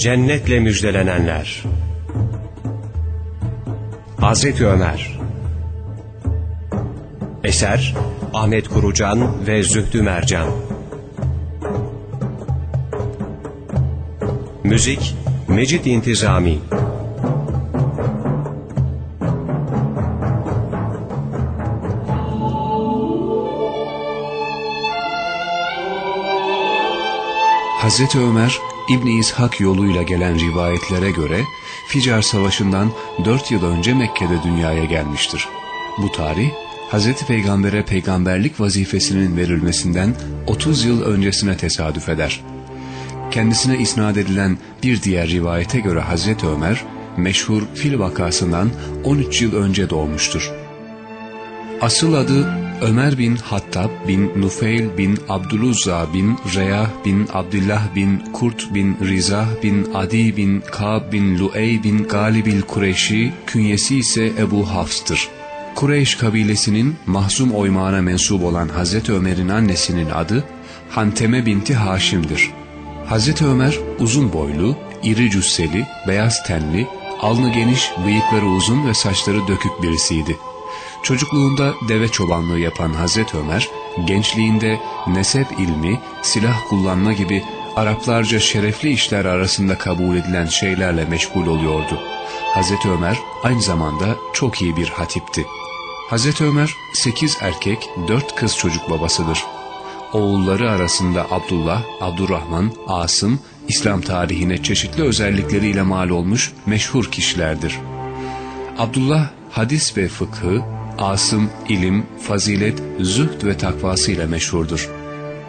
Cennetle müjdelenenler. Hazreti Ömer Eser Ahmet Kurucan ve Zühtü Mercan Müzik Mecit İntizami Hazreti Ömer İbni İshak yoluyla gelen rivayetlere göre Ficar Savaşı'ndan 4 yıl önce Mekke'de dünyaya gelmiştir. Bu tarih Hazreti Peygamber'e peygamberlik vazifesinin verilmesinden 30 yıl öncesine tesadüf eder. Kendisine isnat edilen bir diğer rivayete göre Hazreti Ömer meşhur fil vakasından 13 yıl önce doğmuştur. Asıl adı Ömer bin Hattab bin Nufeyl bin Abdüluzza bin Reyah bin Abdullah bin Kurt bin Rizah bin Adi bin Kab bin Luey bin Galibil Kureyşi künyesi ise Ebu Hafs'tır. Kureyş kabilesinin mahzum oymağına mensup olan Hazreti Ömer'in annesinin adı Hanteme binti Haşim'dir. Hazreti Ömer uzun boylu, iri cüsseli, beyaz tenli, alnı geniş, bıyıkları uzun ve saçları dökük birisiydi. Çocukluğunda deve çobanlığı yapan Hazreti Ömer, gençliğinde nesep ilmi, silah kullanma gibi Araplarca şerefli işler arasında kabul edilen şeylerle meşgul oluyordu. Hazreti Ömer aynı zamanda çok iyi bir hatipti. Hazreti Ömer 8 erkek 4 kız çocuk babasıdır. Oğulları arasında Abdullah, Abdurrahman, Asım, İslam tarihine çeşitli özellikleriyle mal olmuş meşhur kişilerdir. Abdullah hadis ve fıkhı, Asım ilim, fazilet, zühd ve takvasıyla meşhurdur.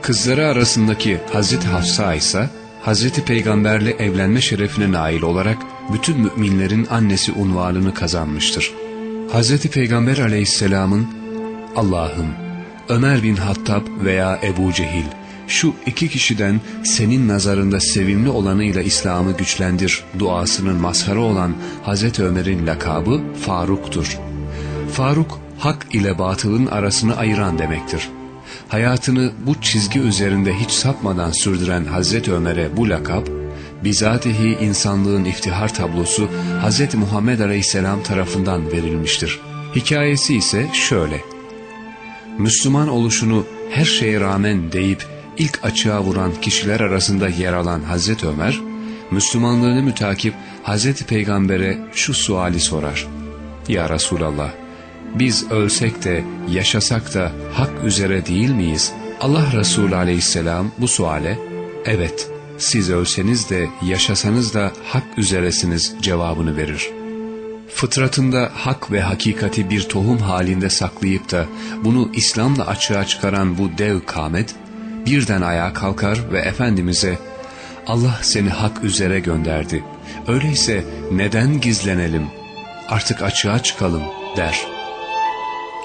Kızları arasındaki Hazreti Hafsa ise Hazreti Peygamberle evlenme şerefine nail olarak bütün müminlerin annesi unvanını kazanmıştır. Hazreti Peygamber aleyhisselamın Allah'ım Ömer bin Hattab veya Ebu Cehil şu iki kişiden senin nazarında sevimli olanıyla İslam'ı güçlendir duasının mazharı olan Hazreti Ömer'in lakabı Faruk'tur. Faruk hak ile batılın arasını ayıran demektir. Hayatını bu çizgi üzerinde hiç sapmadan sürdüren Hazreti Ömer'e bu lakap, bizatihi insanlığın iftihar tablosu Hz. Muhammed Aleyhisselam tarafından verilmiştir. Hikayesi ise şöyle. Müslüman oluşunu her şeye rağmen deyip ilk açığa vuran kişiler arasında yer alan Hazreti Ömer, Müslümanlığını mütakip Hazreti Peygamber'e şu suali sorar. Ya Resulallah, biz ölsek de yaşasak da hak üzere değil miyiz? Allah Resulü aleyhisselam bu suale, evet siz ölseniz de yaşasanız da hak üzeresiniz cevabını verir. Fıtratında hak ve hakikati bir tohum halinde saklayıp da bunu İslam'la açığa çıkaran bu dev kamet, birden ayağa kalkar ve Efendimiz'e Allah seni hak üzere gönderdi. Öyleyse neden gizlenelim? Artık açığa çıkalım der.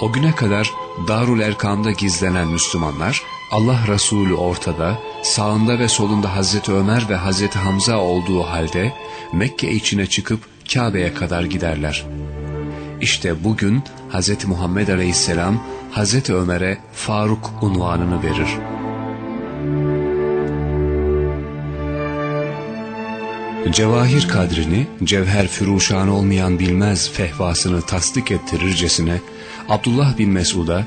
O güne kadar Darul Erkam'da gizlenen Müslümanlar Allah Resulü ortada, sağında ve solunda Hazreti Ömer ve Hazreti Hamza olduğu halde Mekke içine çıkıp Kabe'ye kadar giderler. İşte bugün Hazreti Muhammed Aleyhisselam Hazreti Ömer'e Faruk unvanını verir. Cevahir kadrini, cevher füruşan olmayan bilmez fehvasını tasdik ettirircesine Abdullah bin Mesud'a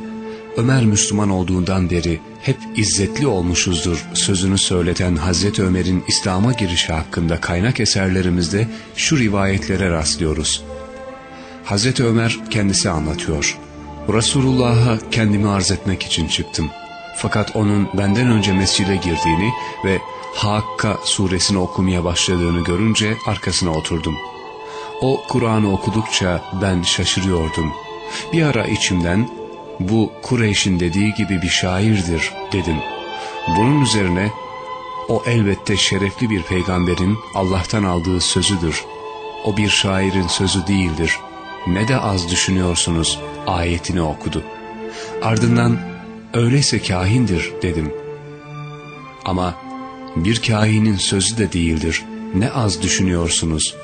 Ömer Müslüman olduğundan beri hep izzetli olmuşuzdur sözünü söyleten Hazreti Ömer'in İslam'a girişi hakkında kaynak eserlerimizde şu rivayetlere rastlıyoruz. Hazreti Ömer kendisi anlatıyor. Resulullah'a kendimi arz etmek için çıktım. Fakat onun benden önce mescide girdiğini ve Hakka suresini okumaya başladığını görünce arkasına oturdum. O Kur'an'ı okudukça ben şaşırıyordum. Bir ara içimden bu Kureyş'in dediği gibi bir şairdir dedim. Bunun üzerine o elbette şerefli bir peygamberin Allah'tan aldığı sözüdür. O bir şairin sözü değildir. Ne de az düşünüyorsunuz ayetini okudu. Ardından öyleyse kahindir dedim. Ama bir kahinin sözü de değildir. Ne az düşünüyorsunuz.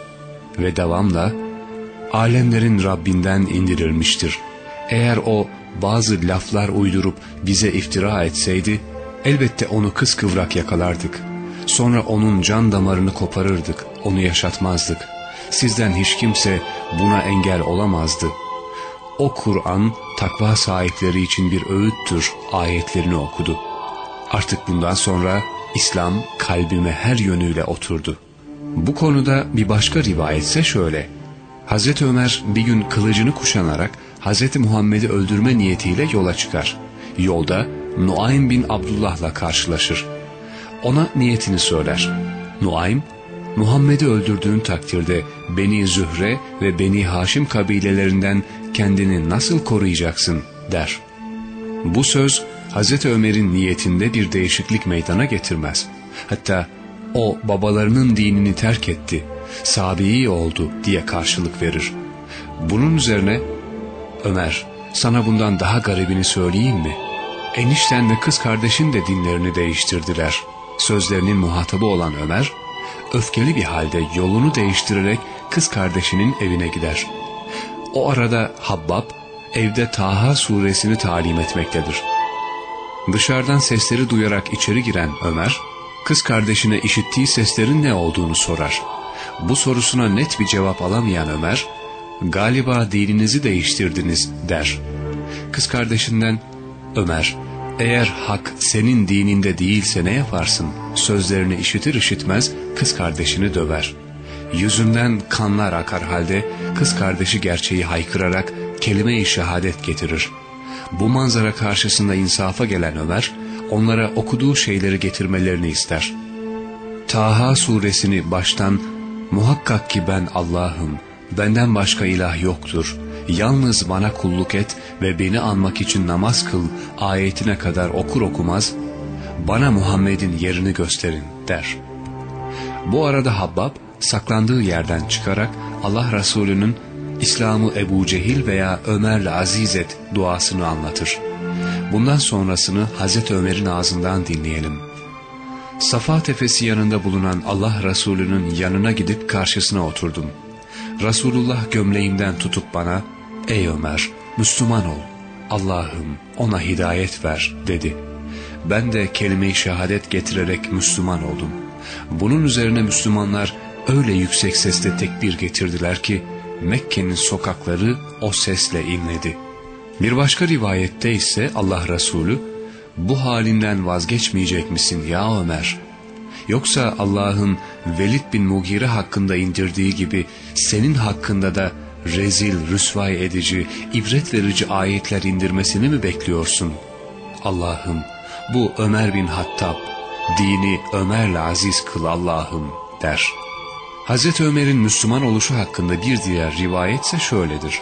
Ve devamla alemlerin Rabbinden indirilmiştir. Eğer o bazı laflar uydurup bize iftira etseydi elbette onu kıskıvrak yakalardık. Sonra onun can damarını koparırdık, onu yaşatmazdık. Sizden hiç kimse buna engel olamazdı. O Kur'an takva sahipleri için bir öğüttür ayetlerini okudu. Artık bundan sonra İslam kalbime her yönüyle oturdu. Bu konuda bir başka rivayetse şöyle. Hazreti Ömer bir gün kılıcını kuşanarak Hazreti Muhammed'i öldürme niyetiyle yola çıkar. Yolda Nuaym bin Abdullah'la karşılaşır. Ona niyetini söyler. Nuaym, Muhammed'i öldürdüğün takdirde Beni Zühre ve Beni Haşim kabilelerinden kendini nasıl koruyacaksın der. Bu söz Hazreti Ömer'in niyetinde bir değişiklik meydana getirmez. Hatta o babalarının dinini terk etti, sabiyi oldu diye karşılık verir. Bunun üzerine Ömer sana bundan daha garibini söyleyeyim mi? Enişten ve kız kardeşin de dinlerini değiştirdiler. Sözlerinin muhatabı olan Ömer, öfkeli bir halde yolunu değiştirerek kız kardeşinin evine gider. O arada Habbab evde Taha suresini talim etmektedir. Dışarıdan sesleri duyarak içeri giren Ömer, kız kardeşine işittiği seslerin ne olduğunu sorar. Bu sorusuna net bir cevap alamayan Ömer, galiba dininizi değiştirdiniz der. Kız kardeşinden, Ömer, eğer hak senin dininde değilse ne yaparsın? Sözlerini işitir işitmez kız kardeşini döver. Yüzünden kanlar akar halde kız kardeşi gerçeği haykırarak kelime-i şehadet getirir. Bu manzara karşısında insafa gelen Ömer, onlara okuduğu şeyleri getirmelerini ister. Taha suresini baştan muhakkak ki ben Allah'ım, benden başka ilah yoktur, yalnız bana kulluk et ve beni anmak için namaz kıl ayetine kadar okur okumaz, bana Muhammed'in yerini gösterin der. Bu arada Habbab saklandığı yerden çıkarak Allah Resulü'nün İslam'ı Ebu Cehil veya Ömer'le aziz et duasını anlatır. Bundan sonrasını Hazreti Ömer'in ağzından dinleyelim. Safa tepesi yanında bulunan Allah Resulü'nün yanına gidip karşısına oturdum. Resulullah gömleğimden tutup bana, ''Ey Ömer, Müslüman ol, Allah'ım ona hidayet ver.'' dedi. Ben de kelime-i şehadet getirerek Müslüman oldum. Bunun üzerine Müslümanlar öyle yüksek sesle tekbir getirdiler ki, Mekke'nin sokakları o sesle inledi. Bir başka rivayette ise Allah Resulü, bu halinden vazgeçmeyecek misin ya Ömer? Yoksa Allah'ın Velid bin Mugire hakkında indirdiği gibi senin hakkında da rezil, rüsvay edici, ibret verici ayetler indirmesini mi bekliyorsun? Allah'ım bu Ömer bin Hattab, dini Ömer'le aziz kıl Allah'ım der. Hazreti Ömer'in Müslüman oluşu hakkında bir diğer rivayet ise şöyledir.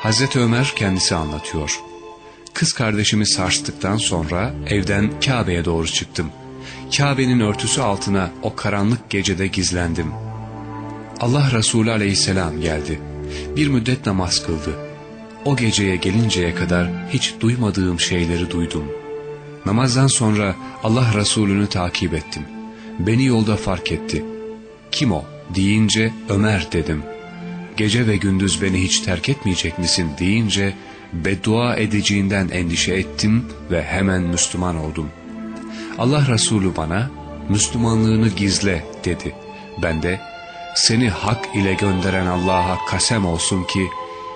Hazreti Ömer kendisi anlatıyor. Kız kardeşimi sarstıktan sonra evden Kabe'ye doğru çıktım. Kabe'nin örtüsü altına o karanlık gecede gizlendim. Allah Resulü aleyhisselam geldi. Bir müddet namaz kıldı. O geceye gelinceye kadar hiç duymadığım şeyleri duydum. Namazdan sonra Allah Resulü'nü takip ettim. Beni yolda fark etti. Kim o deyince Ömer dedim. Gece ve gündüz beni hiç terk etmeyecek misin deyince beddua edeceğinden endişe ettim ve hemen Müslüman oldum. Allah Resulü bana Müslümanlığını gizle dedi. Ben de seni hak ile gönderen Allah'a kasem olsun ki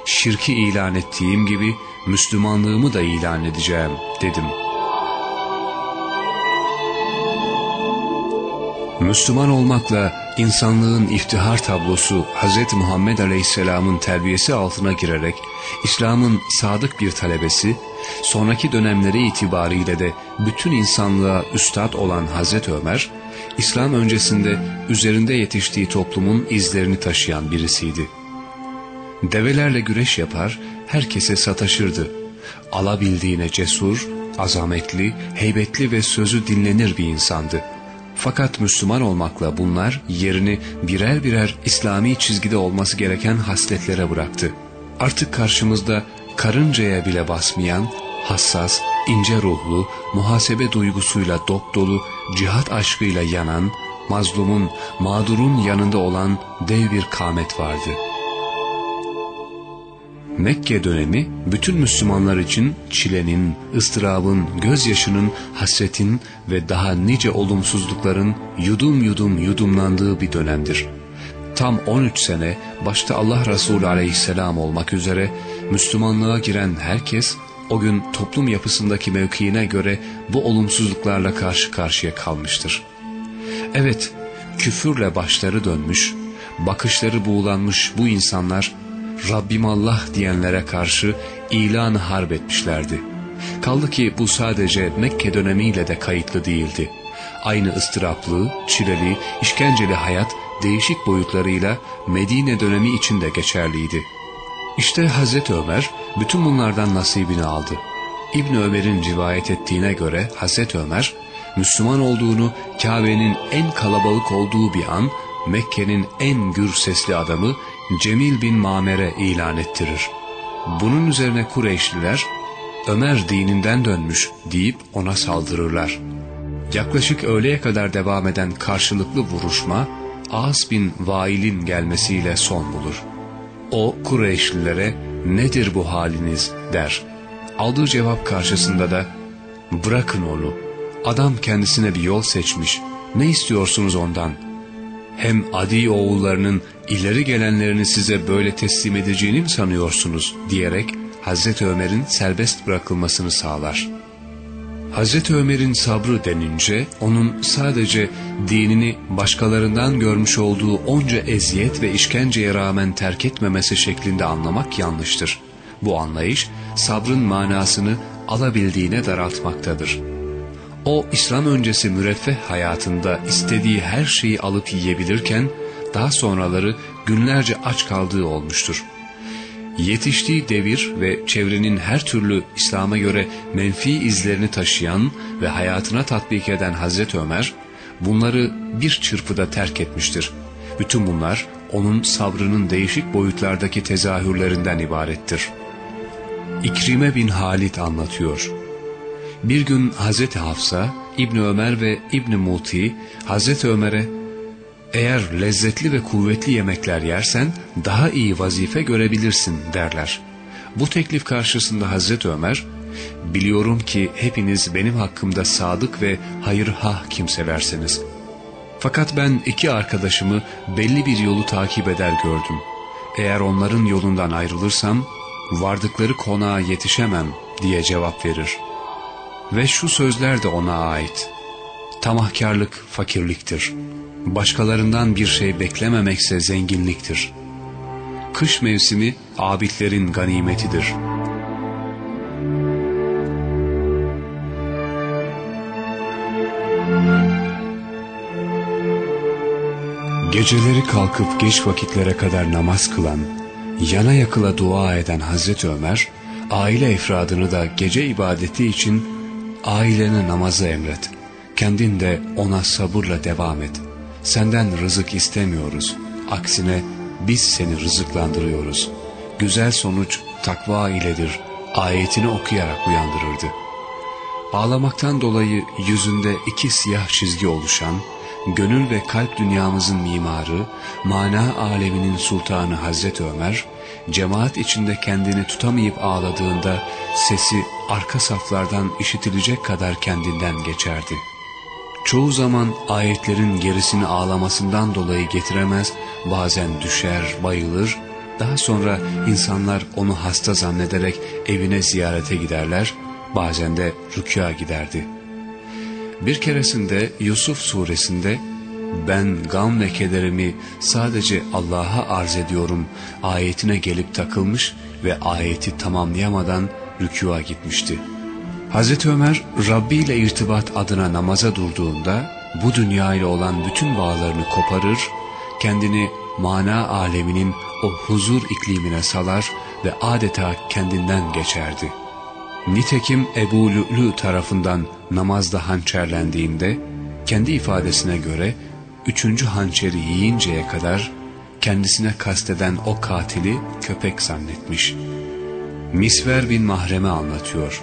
şirki ilan ettiğim gibi Müslümanlığımı da ilan edeceğim dedim. Müslüman olmakla insanlığın iftihar tablosu Hz. Muhammed Aleyhisselam'ın terbiyesi altına girerek İslam'ın sadık bir talebesi, sonraki dönemleri itibariyle de bütün insanlığa üstad olan Hz. Ömer, İslam öncesinde üzerinde yetiştiği toplumun izlerini taşıyan birisiydi. Develerle güreş yapar, herkese sataşırdı. Alabildiğine cesur, azametli, heybetli ve sözü dinlenir bir insandı. Fakat Müslüman olmakla bunlar yerini birer birer İslami çizgide olması gereken hasletlere bıraktı. Artık karşımızda karıncaya bile basmayan, hassas, ince ruhlu, muhasebe duygusuyla dop dolu, cihat aşkıyla yanan, mazlumun, mağdurun yanında olan dev bir kâmet vardı. Mekke dönemi bütün Müslümanlar için çilenin, ıstırabın, gözyaşının, hasretin ve daha nice olumsuzlukların yudum yudum yudumlandığı bir dönemdir. Tam 13 sene başta Allah Resulü aleyhisselam olmak üzere Müslümanlığa giren herkes o gün toplum yapısındaki mevkiine göre bu olumsuzluklarla karşı karşıya kalmıştır. Evet, küfürle başları dönmüş, bakışları buğulanmış bu insanlar Rabbim Allah diyenlere karşı ilan harp etmişlerdi. Kaldı ki bu sadece Mekke dönemiyle de kayıtlı değildi. Aynı ıstıraplı, çileli, işkenceli hayat değişik boyutlarıyla Medine dönemi için de geçerliydi. İşte Hazreti Ömer bütün bunlardan nasibini aldı. İbn Ömer'in rivayet ettiğine göre Hazreti Ömer Müslüman olduğunu Kabe'nin en kalabalık olduğu bir an Mekke'nin en gür sesli adamı Cemil bin Mamer'e ilan ettirir. Bunun üzerine Kureyşliler Ömer dininden dönmüş deyip ona saldırırlar. Yaklaşık öğleye kadar devam eden karşılıklı vuruşma As bin Vail'in gelmesiyle son bulur. O Kureyşlilere nedir bu haliniz der. Aldığı cevap karşısında da bırakın onu. Adam kendisine bir yol seçmiş. Ne istiyorsunuz ondan? Hem adi oğullarının ileri gelenlerini size böyle teslim edeceğini mi sanıyorsunuz diyerek Hazreti Ömer'in serbest bırakılmasını sağlar. Hazreti Ömer'in sabrı denince onun sadece dinini başkalarından görmüş olduğu onca eziyet ve işkenceye rağmen terk etmemesi şeklinde anlamak yanlıştır. Bu anlayış sabrın manasını alabildiğine daraltmaktadır. O İslam öncesi müreffeh hayatında istediği her şeyi alıp yiyebilirken daha sonraları günlerce aç kaldığı olmuştur. Yetiştiği devir ve çevrenin her türlü İslam'a göre menfi izlerini taşıyan ve hayatına tatbik eden Hazreti Ömer bunları bir çırpıda terk etmiştir. Bütün bunlar onun sabrının değişik boyutlardaki tezahürlerinden ibarettir. İkrime bin Halid anlatıyor. Bir gün Hazreti Hafsa, İbni Ömer ve İbni Muti Hazreti Ömer'e eğer lezzetli ve kuvvetli yemekler yersen daha iyi vazife görebilirsin derler. Bu teklif karşısında Hazreti Ömer, biliyorum ki hepiniz benim hakkımda sadık ve hayırhah kimselersiniz. Fakat ben iki arkadaşımı belli bir yolu takip eder gördüm. Eğer onların yolundan ayrılırsam vardıkları konağa yetişemem diye cevap verir. Ve şu sözler de ona ait. Tamahkarlık fakirliktir. Başkalarından bir şey beklememekse zenginliktir. Kış mevsimi abidlerin ganimetidir. Geceleri kalkıp geç vakitlere kadar namaz kılan, yana yakıla dua eden Hazreti Ömer, aile efradını da gece ibadeti için aileni namaza emret. Kendin de ona sabırla devam et. Senden rızık istemiyoruz. Aksine biz seni rızıklandırıyoruz. Güzel sonuç takva iledir. Ayetini okuyarak uyandırırdı. Ağlamaktan dolayı yüzünde iki siyah çizgi oluşan, gönül ve kalp dünyamızın mimarı, mana aleminin sultanı Hazreti Ömer, cemaat içinde kendini tutamayıp ağladığında sesi arka saflardan işitilecek kadar kendinden geçerdi.'' Çoğu zaman ayetlerin gerisini ağlamasından dolayı getiremez, bazen düşer, bayılır, daha sonra insanlar onu hasta zannederek evine ziyarete giderler, bazen de rükûa giderdi. Bir keresinde Yusuf suresinde ben gam ve kederimi sadece Allah'a arz ediyorum ayetine gelip takılmış ve ayeti tamamlayamadan rükûa gitmişti.'' Hazreti Ömer Rabbi ile irtibat adına namaza durduğunda bu dünya ile olan bütün bağlarını koparır, kendini mana aleminin o huzur iklimine salar ve adeta kendinden geçerdi. Nitekim Ebu Lü'lü tarafından namazda hançerlendiğinde kendi ifadesine göre üçüncü hançeri yiyinceye kadar kendisine kasteden o katili köpek zannetmiş. Misver bin Mahrem'e anlatıyor.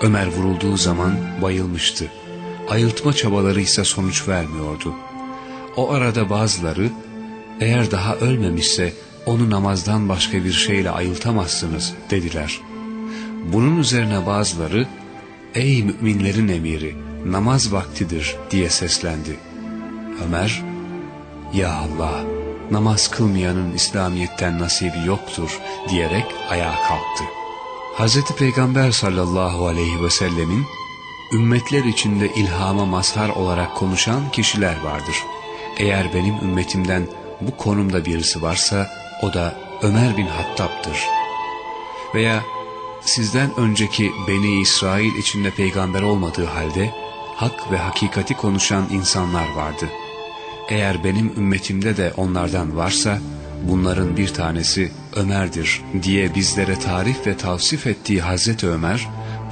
Ömer vurulduğu zaman bayılmıştı. Ayıltma çabaları ise sonuç vermiyordu. O arada bazıları eğer daha ölmemişse onu namazdan başka bir şeyle ayıltamazsınız dediler. Bunun üzerine bazıları ey müminlerin emiri namaz vaktidir diye seslendi. Ömer ya Allah namaz kılmayanın İslamiyet'ten nasibi yoktur diyerek ayağa kalktı. Hz. Peygamber sallallahu aleyhi ve sellemin ümmetler içinde ilhama mazhar olarak konuşan kişiler vardır. Eğer benim ümmetimden bu konumda birisi varsa o da Ömer bin Hattab'dır. Veya sizden önceki Beni İsrail içinde peygamber olmadığı halde hak ve hakikati konuşan insanlar vardı. Eğer benim ümmetimde de onlardan varsa bunların bir tanesi Ömer'dir diye bizlere tarif ve tavsif ettiği Hazreti Ömer,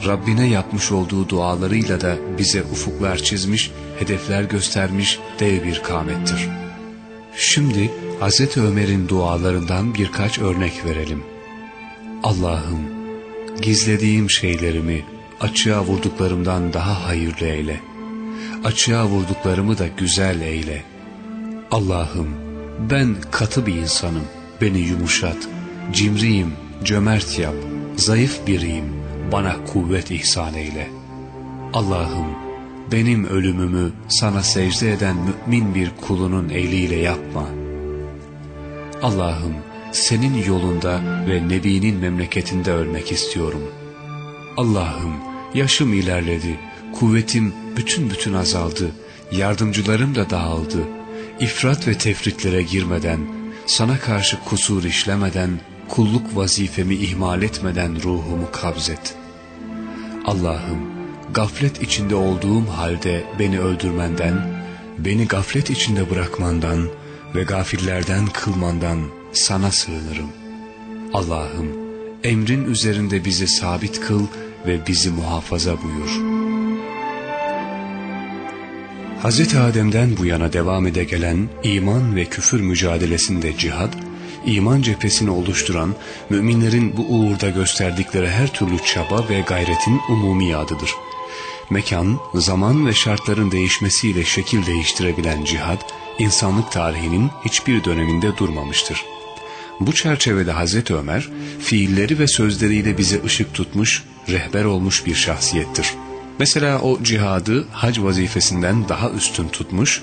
Rabbine yapmış olduğu dualarıyla da bize ufuklar çizmiş, hedefler göstermiş dev bir kamettir. Şimdi Hazreti Ömer'in dualarından birkaç örnek verelim. Allah'ım gizlediğim şeylerimi açığa vurduklarımdan daha hayırlı eyle. Açığa vurduklarımı da güzel eyle. Allah'ım ben katı bir insanım, beni yumuşat, cimriyim, cömert yap, zayıf biriyim, bana kuvvet ihsan eyle. Allah'ım benim ölümümü sana secde eden mümin bir kulunun eliyle yapma. Allah'ım senin yolunda ve Nebi'nin memleketinde ölmek istiyorum. Allah'ım yaşım ilerledi, kuvvetim bütün bütün azaldı, yardımcılarım da dağıldı. İfrat ve tefritlere girmeden, sana karşı kusur işlemeden, kulluk vazifemi ihmal etmeden ruhumu kabzet. Allah'ım gaflet içinde olduğum halde beni öldürmenden, beni gaflet içinde bırakmandan ve gafillerden kılmandan sana sığınırım. Allah'ım emrin üzerinde bizi sabit kıl ve bizi muhafaza buyur. Hz. Adem'den bu yana devam ede gelen iman ve küfür mücadelesinde cihad, iman cephesini oluşturan müminlerin bu uğurda gösterdikleri her türlü çaba ve gayretin umumi adıdır. Mekan, zaman ve şartların değişmesiyle şekil değiştirebilen cihad, insanlık tarihinin hiçbir döneminde durmamıştır. Bu çerçevede Hazreti Ömer, fiilleri ve sözleriyle bize ışık tutmuş, rehber olmuş bir şahsiyettir. Mesela o cihadı hac vazifesinden daha üstün tutmuş,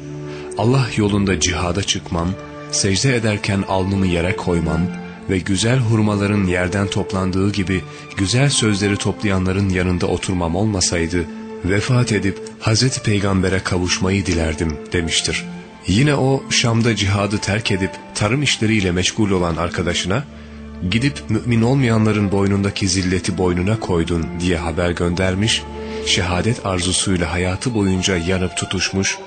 Allah yolunda cihada çıkmam, secde ederken alnımı yere koymam ve güzel hurmaların yerden toplandığı gibi güzel sözleri toplayanların yanında oturmam olmasaydı, vefat edip Hazreti Peygamber'e kavuşmayı dilerdim demiştir. Yine o Şam'da cihadı terk edip tarım işleriyle meşgul olan arkadaşına, gidip mümin olmayanların boynundaki zilleti boynuna koydun diye haber göndermiş, şehadet arzusuyla hayatı boyunca yanıp tutuşmuş,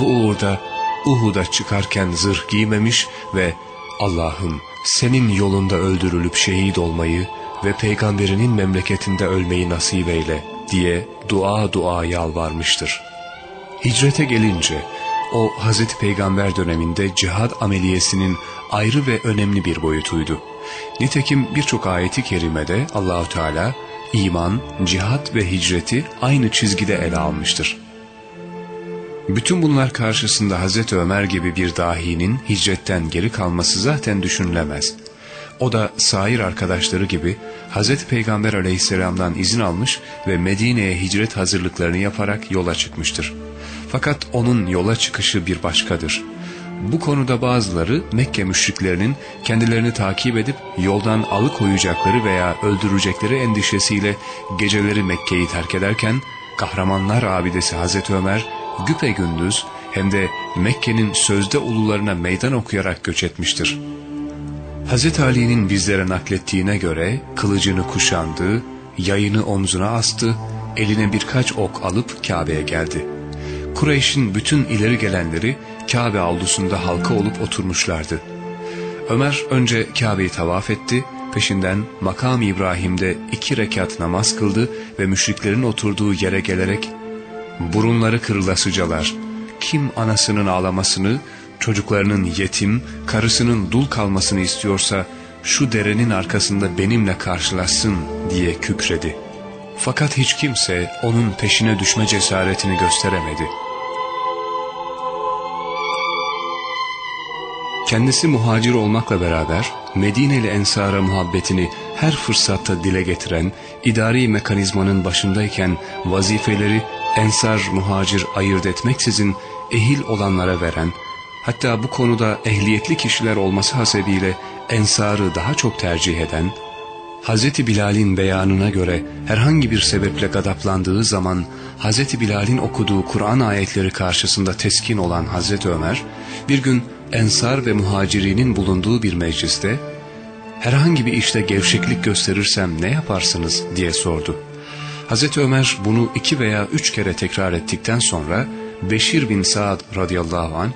bu uğurda Uhud'a çıkarken zırh giymemiş ve Allah'ım senin yolunda öldürülüp şehit olmayı ve peygamberinin memleketinde ölmeyi nasip eyle diye dua dua yalvarmıştır. Hicrete gelince o Hazreti Peygamber döneminde cihad ameliyesinin ayrı ve önemli bir boyutuydu. Nitekim birçok ayeti kerimede Allahu Teala iman, cihat ve hicreti aynı çizgide ele almıştır. Bütün bunlar karşısında Hazreti Ömer gibi bir dahinin hicretten geri kalması zaten düşünülemez. O da sair arkadaşları gibi Hazreti Peygamber aleyhisselamdan izin almış ve Medine'ye hicret hazırlıklarını yaparak yola çıkmıştır. Fakat onun yola çıkışı bir başkadır. Bu konuda bazıları Mekke müşriklerinin kendilerini takip edip yoldan alıkoyacakları veya öldürecekleri endişesiyle geceleri Mekke'yi terk ederken kahramanlar abidesi Hazreti Ömer güpe gündüz hem de Mekke'nin sözde ulularına meydan okuyarak göç etmiştir. Hazreti Ali'nin bizlere naklettiğine göre kılıcını kuşandı, yayını omzuna astı, eline birkaç ok alıp Kabe'ye geldi. Kureyş'in bütün ileri gelenleri Kabe avlusunda halka olup oturmuşlardı. Ömer önce Kabe'yi tavaf etti, peşinden makam İbrahim'de iki rekat namaz kıldı ve müşriklerin oturduğu yere gelerek burunları kırılasıcalar, kim anasının ağlamasını, çocuklarının yetim, karısının dul kalmasını istiyorsa şu derenin arkasında benimle karşılaşsın diye kükredi. Fakat hiç kimse onun peşine düşme cesaretini gösteremedi.'' Kendisi muhacir olmakla beraber Medineli Ensar'a muhabbetini her fırsatta dile getiren, idari mekanizmanın başındayken vazifeleri Ensar muhacir ayırt etmeksizin ehil olanlara veren, hatta bu konuda ehliyetli kişiler olması hasebiyle Ensar'ı daha çok tercih eden, Hz. Bilal'in beyanına göre herhangi bir sebeple gadaplandığı zaman Hz. Bilal'in okuduğu Kur'an ayetleri karşısında teskin olan Hz. Ömer, bir gün Ensar ve muhacirinin bulunduğu bir mecliste, herhangi bir işte gevşeklik gösterirsem ne yaparsınız diye sordu. Hz. Ömer bunu iki veya üç kere tekrar ettikten sonra Beşir bin Saad radıyallahu anh,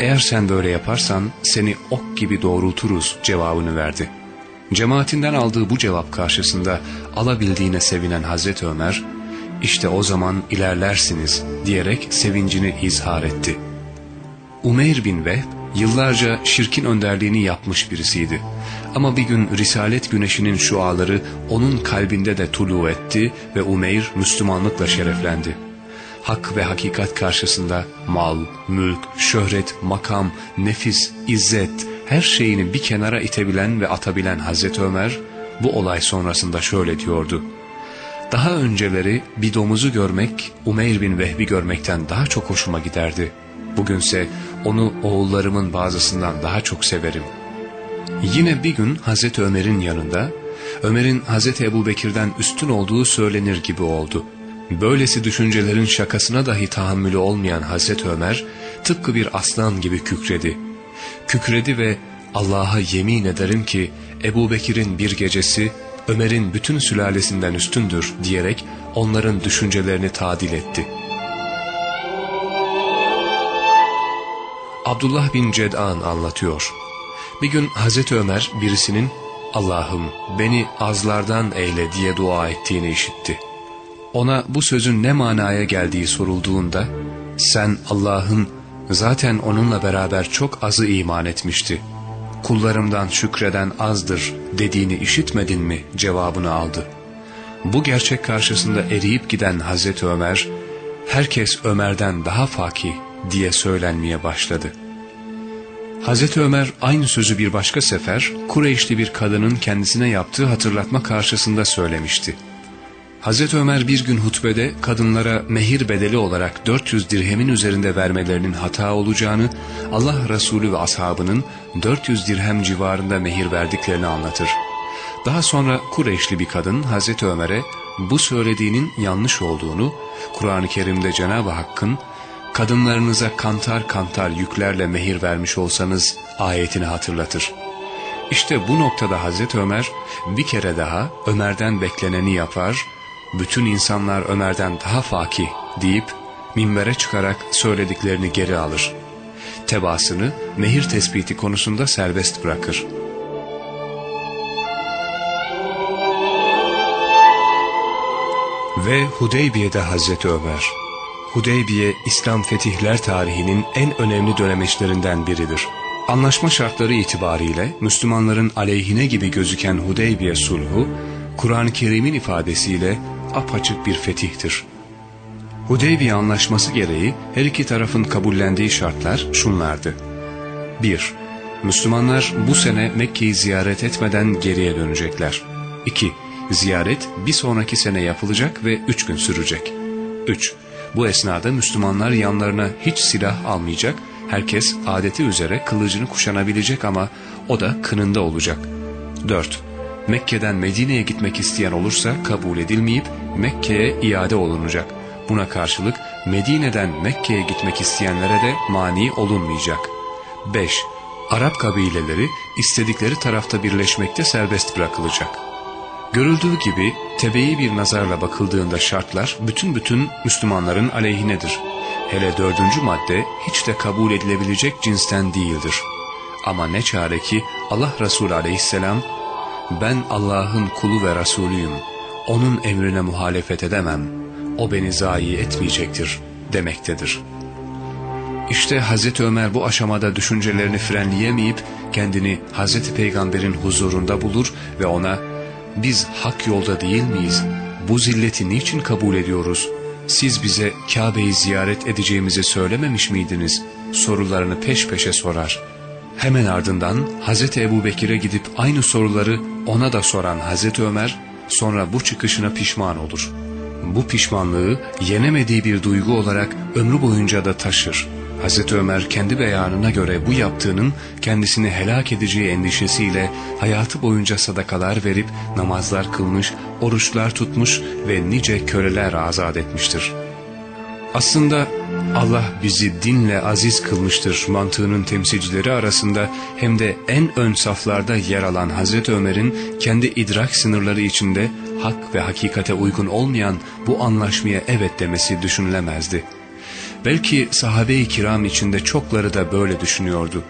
eğer sen böyle yaparsan seni ok gibi doğrulturuz cevabını verdi. Cemaatinden aldığı bu cevap karşısında alabildiğine sevinen Hazreti Ömer, işte o zaman ilerlersiniz diyerek sevincini izhar etti. Umeyr bin Vehb yıllarca şirkin önderliğini yapmış birisiydi. Ama bir gün Risalet güneşinin şuaları onun kalbinde de tulu etti ve Umeyr Müslümanlıkla şereflendi. Hak ve hakikat karşısında mal, mülk, şöhret, makam, nefis, izzet, her şeyini bir kenara itebilen ve atabilen Hazreti Ömer bu olay sonrasında şöyle diyordu. Daha önceleri bir domuzu görmek Umeyr bin Vehbi görmekten daha çok hoşuma giderdi. Bugünse onu oğullarımın bazısından daha çok severim. Yine bir gün Hazreti Ömer'in yanında Ömer'in Hazreti Ebu Bekir'den üstün olduğu söylenir gibi oldu. Böylesi düşüncelerin şakasına dahi tahammülü olmayan Hazreti Ömer tıpkı bir aslan gibi kükredi kükredi ve Allah'a yemin ederim ki Ebu Bekir'in bir gecesi Ömer'in bütün sülalesinden üstündür diyerek onların düşüncelerini tadil etti. Abdullah bin Ced'an anlatıyor. Bir gün Hazreti Ömer birisinin Allah'ım beni azlardan eyle diye dua ettiğini işitti. Ona bu sözün ne manaya geldiği sorulduğunda sen Allah'ın zaten onunla beraber çok azı iman etmişti. Kullarımdan şükreden azdır dediğini işitmedin mi cevabını aldı. Bu gerçek karşısında eriyip giden Hazreti Ömer, herkes Ömer'den daha fakih diye söylenmeye başladı. Hazreti Ömer aynı sözü bir başka sefer Kureyşli bir kadının kendisine yaptığı hatırlatma karşısında söylemişti. Hazreti Ömer bir gün hutbede kadınlara mehir bedeli olarak 400 dirhemin üzerinde vermelerinin hata olacağını, Allah Resulü ve ashabının 400 dirhem civarında mehir verdiklerini anlatır. Daha sonra Kureyşli bir kadın Hazreti Ömer'e bu söylediğinin yanlış olduğunu, Kur'an-ı Kerim'de Cenab-ı Hakk'ın kadınlarınıza kantar kantar yüklerle mehir vermiş olsanız ayetini hatırlatır. İşte bu noktada Hazreti Ömer bir kere daha Ömer'den bekleneni yapar bütün insanlar Ömer'den daha fakih deyip minbere çıkarak söylediklerini geri alır. Tebasını mehir tespiti konusunda serbest bırakır. Ve Hudeybiye'de Hazreti Ömer. Hudeybiye, İslam fetihler tarihinin en önemli dönemeçlerinden biridir. Anlaşma şartları itibariyle Müslümanların aleyhine gibi gözüken Hudeybiye sulhu, Kur'an-ı Kerim'in ifadesiyle apaçık bir fetihtir. Hudeybiye Anlaşması gereği her iki tarafın kabullendiği şartlar şunlardı. 1. Müslümanlar bu sene Mekke'yi ziyaret etmeden geriye dönecekler. 2. Ziyaret bir sonraki sene yapılacak ve 3 gün sürecek. 3. Bu esnada Müslümanlar yanlarına hiç silah almayacak, herkes adeti üzere kılıcını kuşanabilecek ama o da kınında olacak. 4. Mekke'den Medine'ye gitmek isteyen olursa kabul edilmeyip Mekke'ye iade olunacak. Buna karşılık Medine'den Mekke'ye gitmek isteyenlere de mani olunmayacak. 5. Arap kabileleri istedikleri tarafta birleşmekte serbest bırakılacak. Görüldüğü gibi tebeyi bir nazarla bakıldığında şartlar bütün bütün Müslümanların aleyhinedir. Hele dördüncü madde hiç de kabul edilebilecek cinsten değildir. Ama ne çare ki Allah Resulü aleyhisselam ben Allah'ın kulu ve Resulüyüm. Onun emrine muhalefet edemem. O beni zayi etmeyecektir demektedir. İşte Hazreti Ömer bu aşamada düşüncelerini frenleyemeyip kendini Hazreti Peygamber'in huzurunda bulur ve ona biz hak yolda değil miyiz? Bu zilleti niçin kabul ediyoruz? Siz bize Kabe'yi ziyaret edeceğimizi söylememiş miydiniz? Sorularını peş peşe sorar. Hemen ardından Hazreti Ebu Bekir'e gidip aynı soruları ona da soran Hazreti Ömer sonra bu çıkışına pişman olur. Bu pişmanlığı yenemediği bir duygu olarak ömrü boyunca da taşır. Hazreti Ömer kendi beyanına göre bu yaptığının kendisini helak edeceği endişesiyle hayatı boyunca sadakalar verip namazlar kılmış, oruçlar tutmuş ve nice köleler azat etmiştir. Aslında Allah bizi dinle aziz kılmıştır mantığının temsilcileri arasında hem de en ön saflarda yer alan Hazreti Ömer'in kendi idrak sınırları içinde hak ve hakikate uygun olmayan bu anlaşmaya evet demesi düşünülemezdi. Belki sahabe-i kiram içinde çokları da böyle düşünüyordu.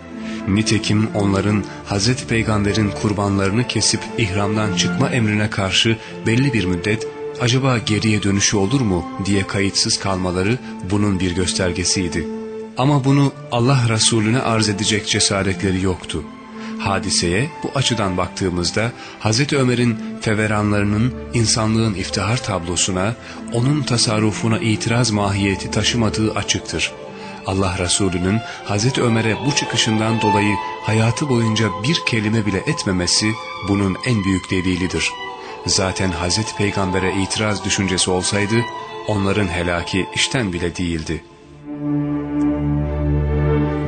Nitekim onların Hz. Peygamber'in kurbanlarını kesip ihramdan çıkma emrine karşı belli bir müddet acaba geriye dönüşü olur mu diye kayıtsız kalmaları bunun bir göstergesiydi. Ama bunu Allah Resulüne arz edecek cesaretleri yoktu. Hadiseye bu açıdan baktığımızda Hz. Ömer'in feveranlarının insanlığın iftihar tablosuna, onun tasarrufuna itiraz mahiyeti taşımadığı açıktır. Allah Resulü'nün Hz. Ömer'e bu çıkışından dolayı hayatı boyunca bir kelime bile etmemesi bunun en büyük delilidir. Zaten Hz. Peygamber'e itiraz düşüncesi olsaydı onların helaki işten bile değildi.''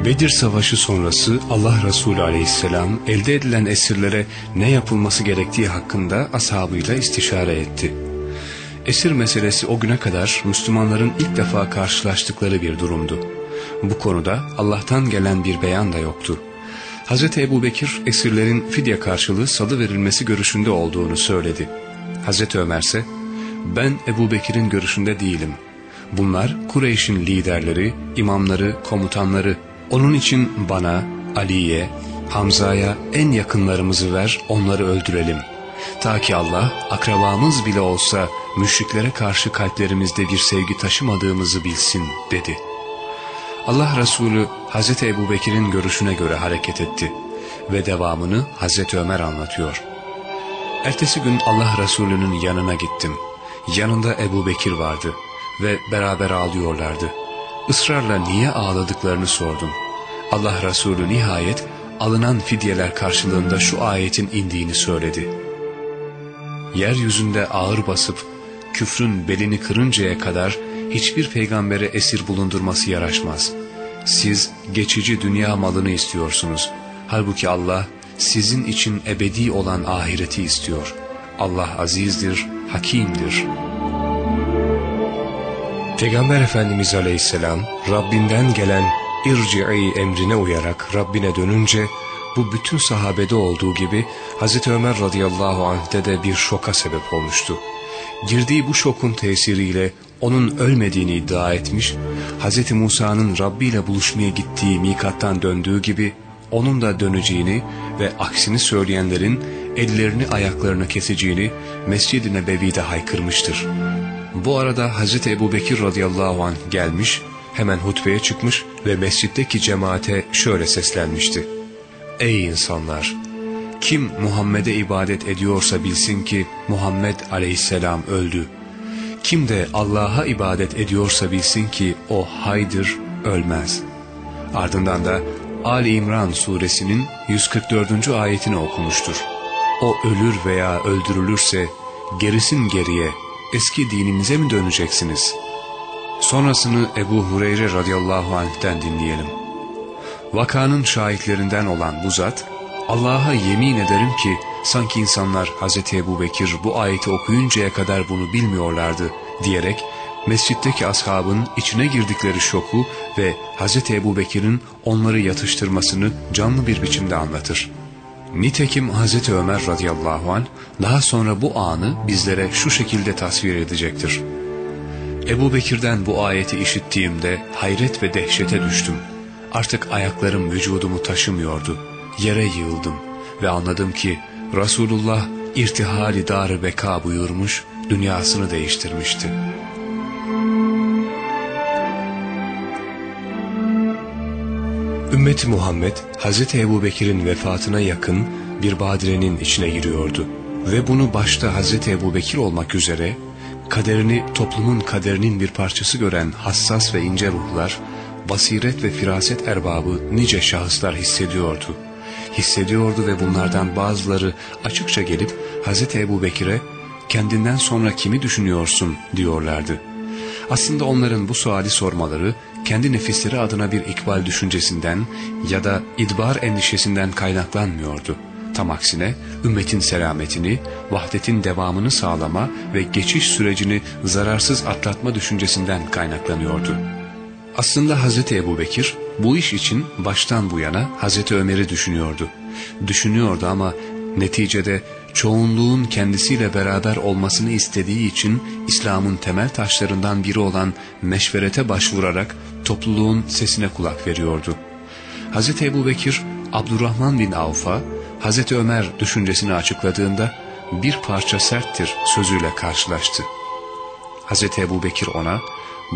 Bedir Savaşı sonrası Allah Resulü aleyhisselam elde edilen esirlere ne yapılması gerektiği hakkında ashabıyla istişare etti. Esir meselesi o güne kadar Müslümanların ilk defa karşılaştıkları bir durumdu. Bu konuda Allah'tan gelen bir beyan da yoktu. Hz. Ebu Bekir esirlerin fidye karşılığı salı verilmesi görüşünde olduğunu söyledi. Hz. Ömer ise ben Ebu Bekir'in görüşünde değilim. Bunlar Kureyş'in liderleri, imamları, komutanları onun için bana, Ali'ye, Hamza'ya en yakınlarımızı ver onları öldürelim. Ta ki Allah akrabamız bile olsa müşriklere karşı kalplerimizde bir sevgi taşımadığımızı bilsin dedi. Allah Resulü Hz. Ebu Bekir'in görüşüne göre hareket etti ve devamını Hz. Ömer anlatıyor. Ertesi gün Allah Resulü'nün yanına gittim. Yanında Ebu Bekir vardı ve beraber ağlıyorlardı. Israrla niye ağladıklarını sordum. Allah Resulü nihayet alınan fidyeler karşılığında şu ayetin indiğini söyledi. Yeryüzünde ağır basıp küfrün belini kırıncaya kadar hiçbir peygambere esir bulundurması yaraşmaz. Siz geçici dünya malını istiyorsunuz. Halbuki Allah sizin için ebedi olan ahireti istiyor. Allah azizdir, hakimdir. Peygamber Efendimiz Aleyhisselam Rabbinden gelen irci'i emrine uyarak Rabbine dönünce bu bütün sahabede olduğu gibi Hz. Ömer radıyallahu anh'te de bir şoka sebep olmuştu. Girdiği bu şokun tesiriyle onun ölmediğini iddia etmiş, Hz. Musa'nın Rabbi ile buluşmaya gittiği mikattan döndüğü gibi onun da döneceğini ve aksini söyleyenlerin ellerini ayaklarını keseceğini Mescid-i Nebevi'de haykırmıştır. Bu arada Hz. Ebu Bekir radıyallahu anh gelmiş, hemen hutbeye çıkmış ve mescitteki cemaate şöyle seslenmişti. Ey insanlar! Kim Muhammed'e ibadet ediyorsa bilsin ki Muhammed aleyhisselam öldü. Kim de Allah'a ibadet ediyorsa bilsin ki o haydır, ölmez. Ardından da Ali İmran suresinin 144. ayetini okumuştur. O ölür veya öldürülürse gerisin geriye eski dininize mi döneceksiniz? Sonrasını Ebu Hureyre radıyallahu anh'ten dinleyelim. Vakanın şahitlerinden olan bu zat, Allah'a yemin ederim ki sanki insanlar Hz. Ebu Bekir bu ayeti okuyuncaya kadar bunu bilmiyorlardı diyerek mescitteki ashabın içine girdikleri şoku ve Hz. Ebu Bekir'in onları yatıştırmasını canlı bir biçimde anlatır. Nitekim Hz. Ömer radıyallahu anh daha sonra bu anı bizlere şu şekilde tasvir edecektir. Ebu Bekir'den bu ayeti işittiğimde hayret ve dehşete düştüm. Artık ayaklarım vücudumu taşımıyordu. Yere yığıldım ve anladım ki Resulullah irtihali dar beka buyurmuş, dünyasını değiştirmişti. Ümmeti Muhammed, Hz. Ebu Bekir'in vefatına yakın bir badirenin içine giriyordu. Ve bunu başta Hz. Ebu Bekir olmak üzere kaderini toplumun kaderinin bir parçası gören hassas ve ince ruhlar basiret ve firaset erbabı nice şahıslar hissediyordu. Hissediyordu ve bunlardan bazıları açıkça gelip Hz. Ebu Bekir'e kendinden sonra kimi düşünüyorsun diyorlardı. Aslında onların bu suali sormaları kendi nefisleri adına bir ikbal düşüncesinden ya da idbar endişesinden kaynaklanmıyordu. Tam aksine ümmetin selametini, vahdetin devamını sağlama ve geçiş sürecini zararsız atlatma düşüncesinden kaynaklanıyordu. Aslında Hz. Ebu Bekir bu iş için baştan bu yana Hz. Ömer'i düşünüyordu. Düşünüyordu ama neticede çoğunluğun kendisiyle beraber olmasını istediği için İslam'ın temel taşlarından biri olan meşverete başvurarak topluluğun sesine kulak veriyordu. Hz. Ebu Bekir, Abdurrahman bin Avf'a Hz. Ömer düşüncesini açıkladığında bir parça serttir sözüyle karşılaştı. Hz. Ebu Bekir ona,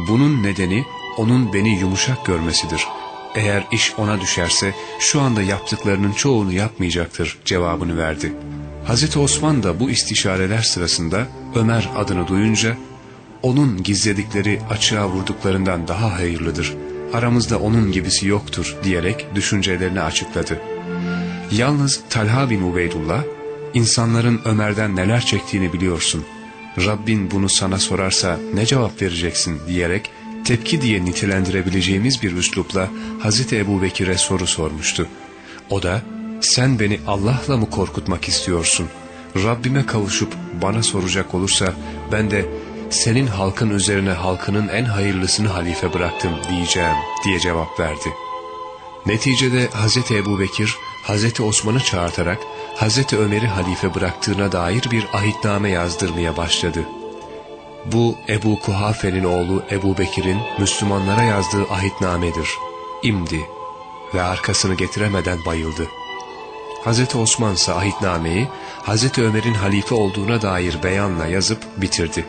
bunun nedeni onun beni yumuşak görmesidir. Eğer iş ona düşerse şu anda yaptıklarının çoğunu yapmayacaktır cevabını verdi. Hz. Osman da bu istişareler sırasında Ömer adını duyunca onun gizledikleri açığa vurduklarından daha hayırlıdır. Aramızda onun gibisi yoktur diyerek düşüncelerini açıkladı. Yalnız Talha bin Ubeydullah, insanların Ömer'den neler çektiğini biliyorsun. Rabbin bunu sana sorarsa ne cevap vereceksin diyerek tepki diye nitelendirebileceğimiz bir üslupla Hazreti Ebu Bekir'e soru sormuştu. O da sen beni Allah'la mı korkutmak istiyorsun? Rabbime kavuşup bana soracak olursa ben de senin halkın üzerine halkının en hayırlısını halife bıraktım diyeceğim diye cevap verdi. Neticede Hazreti Ebu Bekir Hazreti Osman'ı çağırtarak Hazreti Ömer'i halife bıraktığına dair bir ahitname yazdırmaya başladı. Bu Ebu Kuhafe'nin oğlu Ebu Bekir'in Müslümanlara yazdığı ahitnamedir. İmdi ve arkasını getiremeden bayıldı. Hazreti Osman ise ahitnameyi Hazreti Ömer'in halife olduğuna dair beyanla yazıp bitirdi.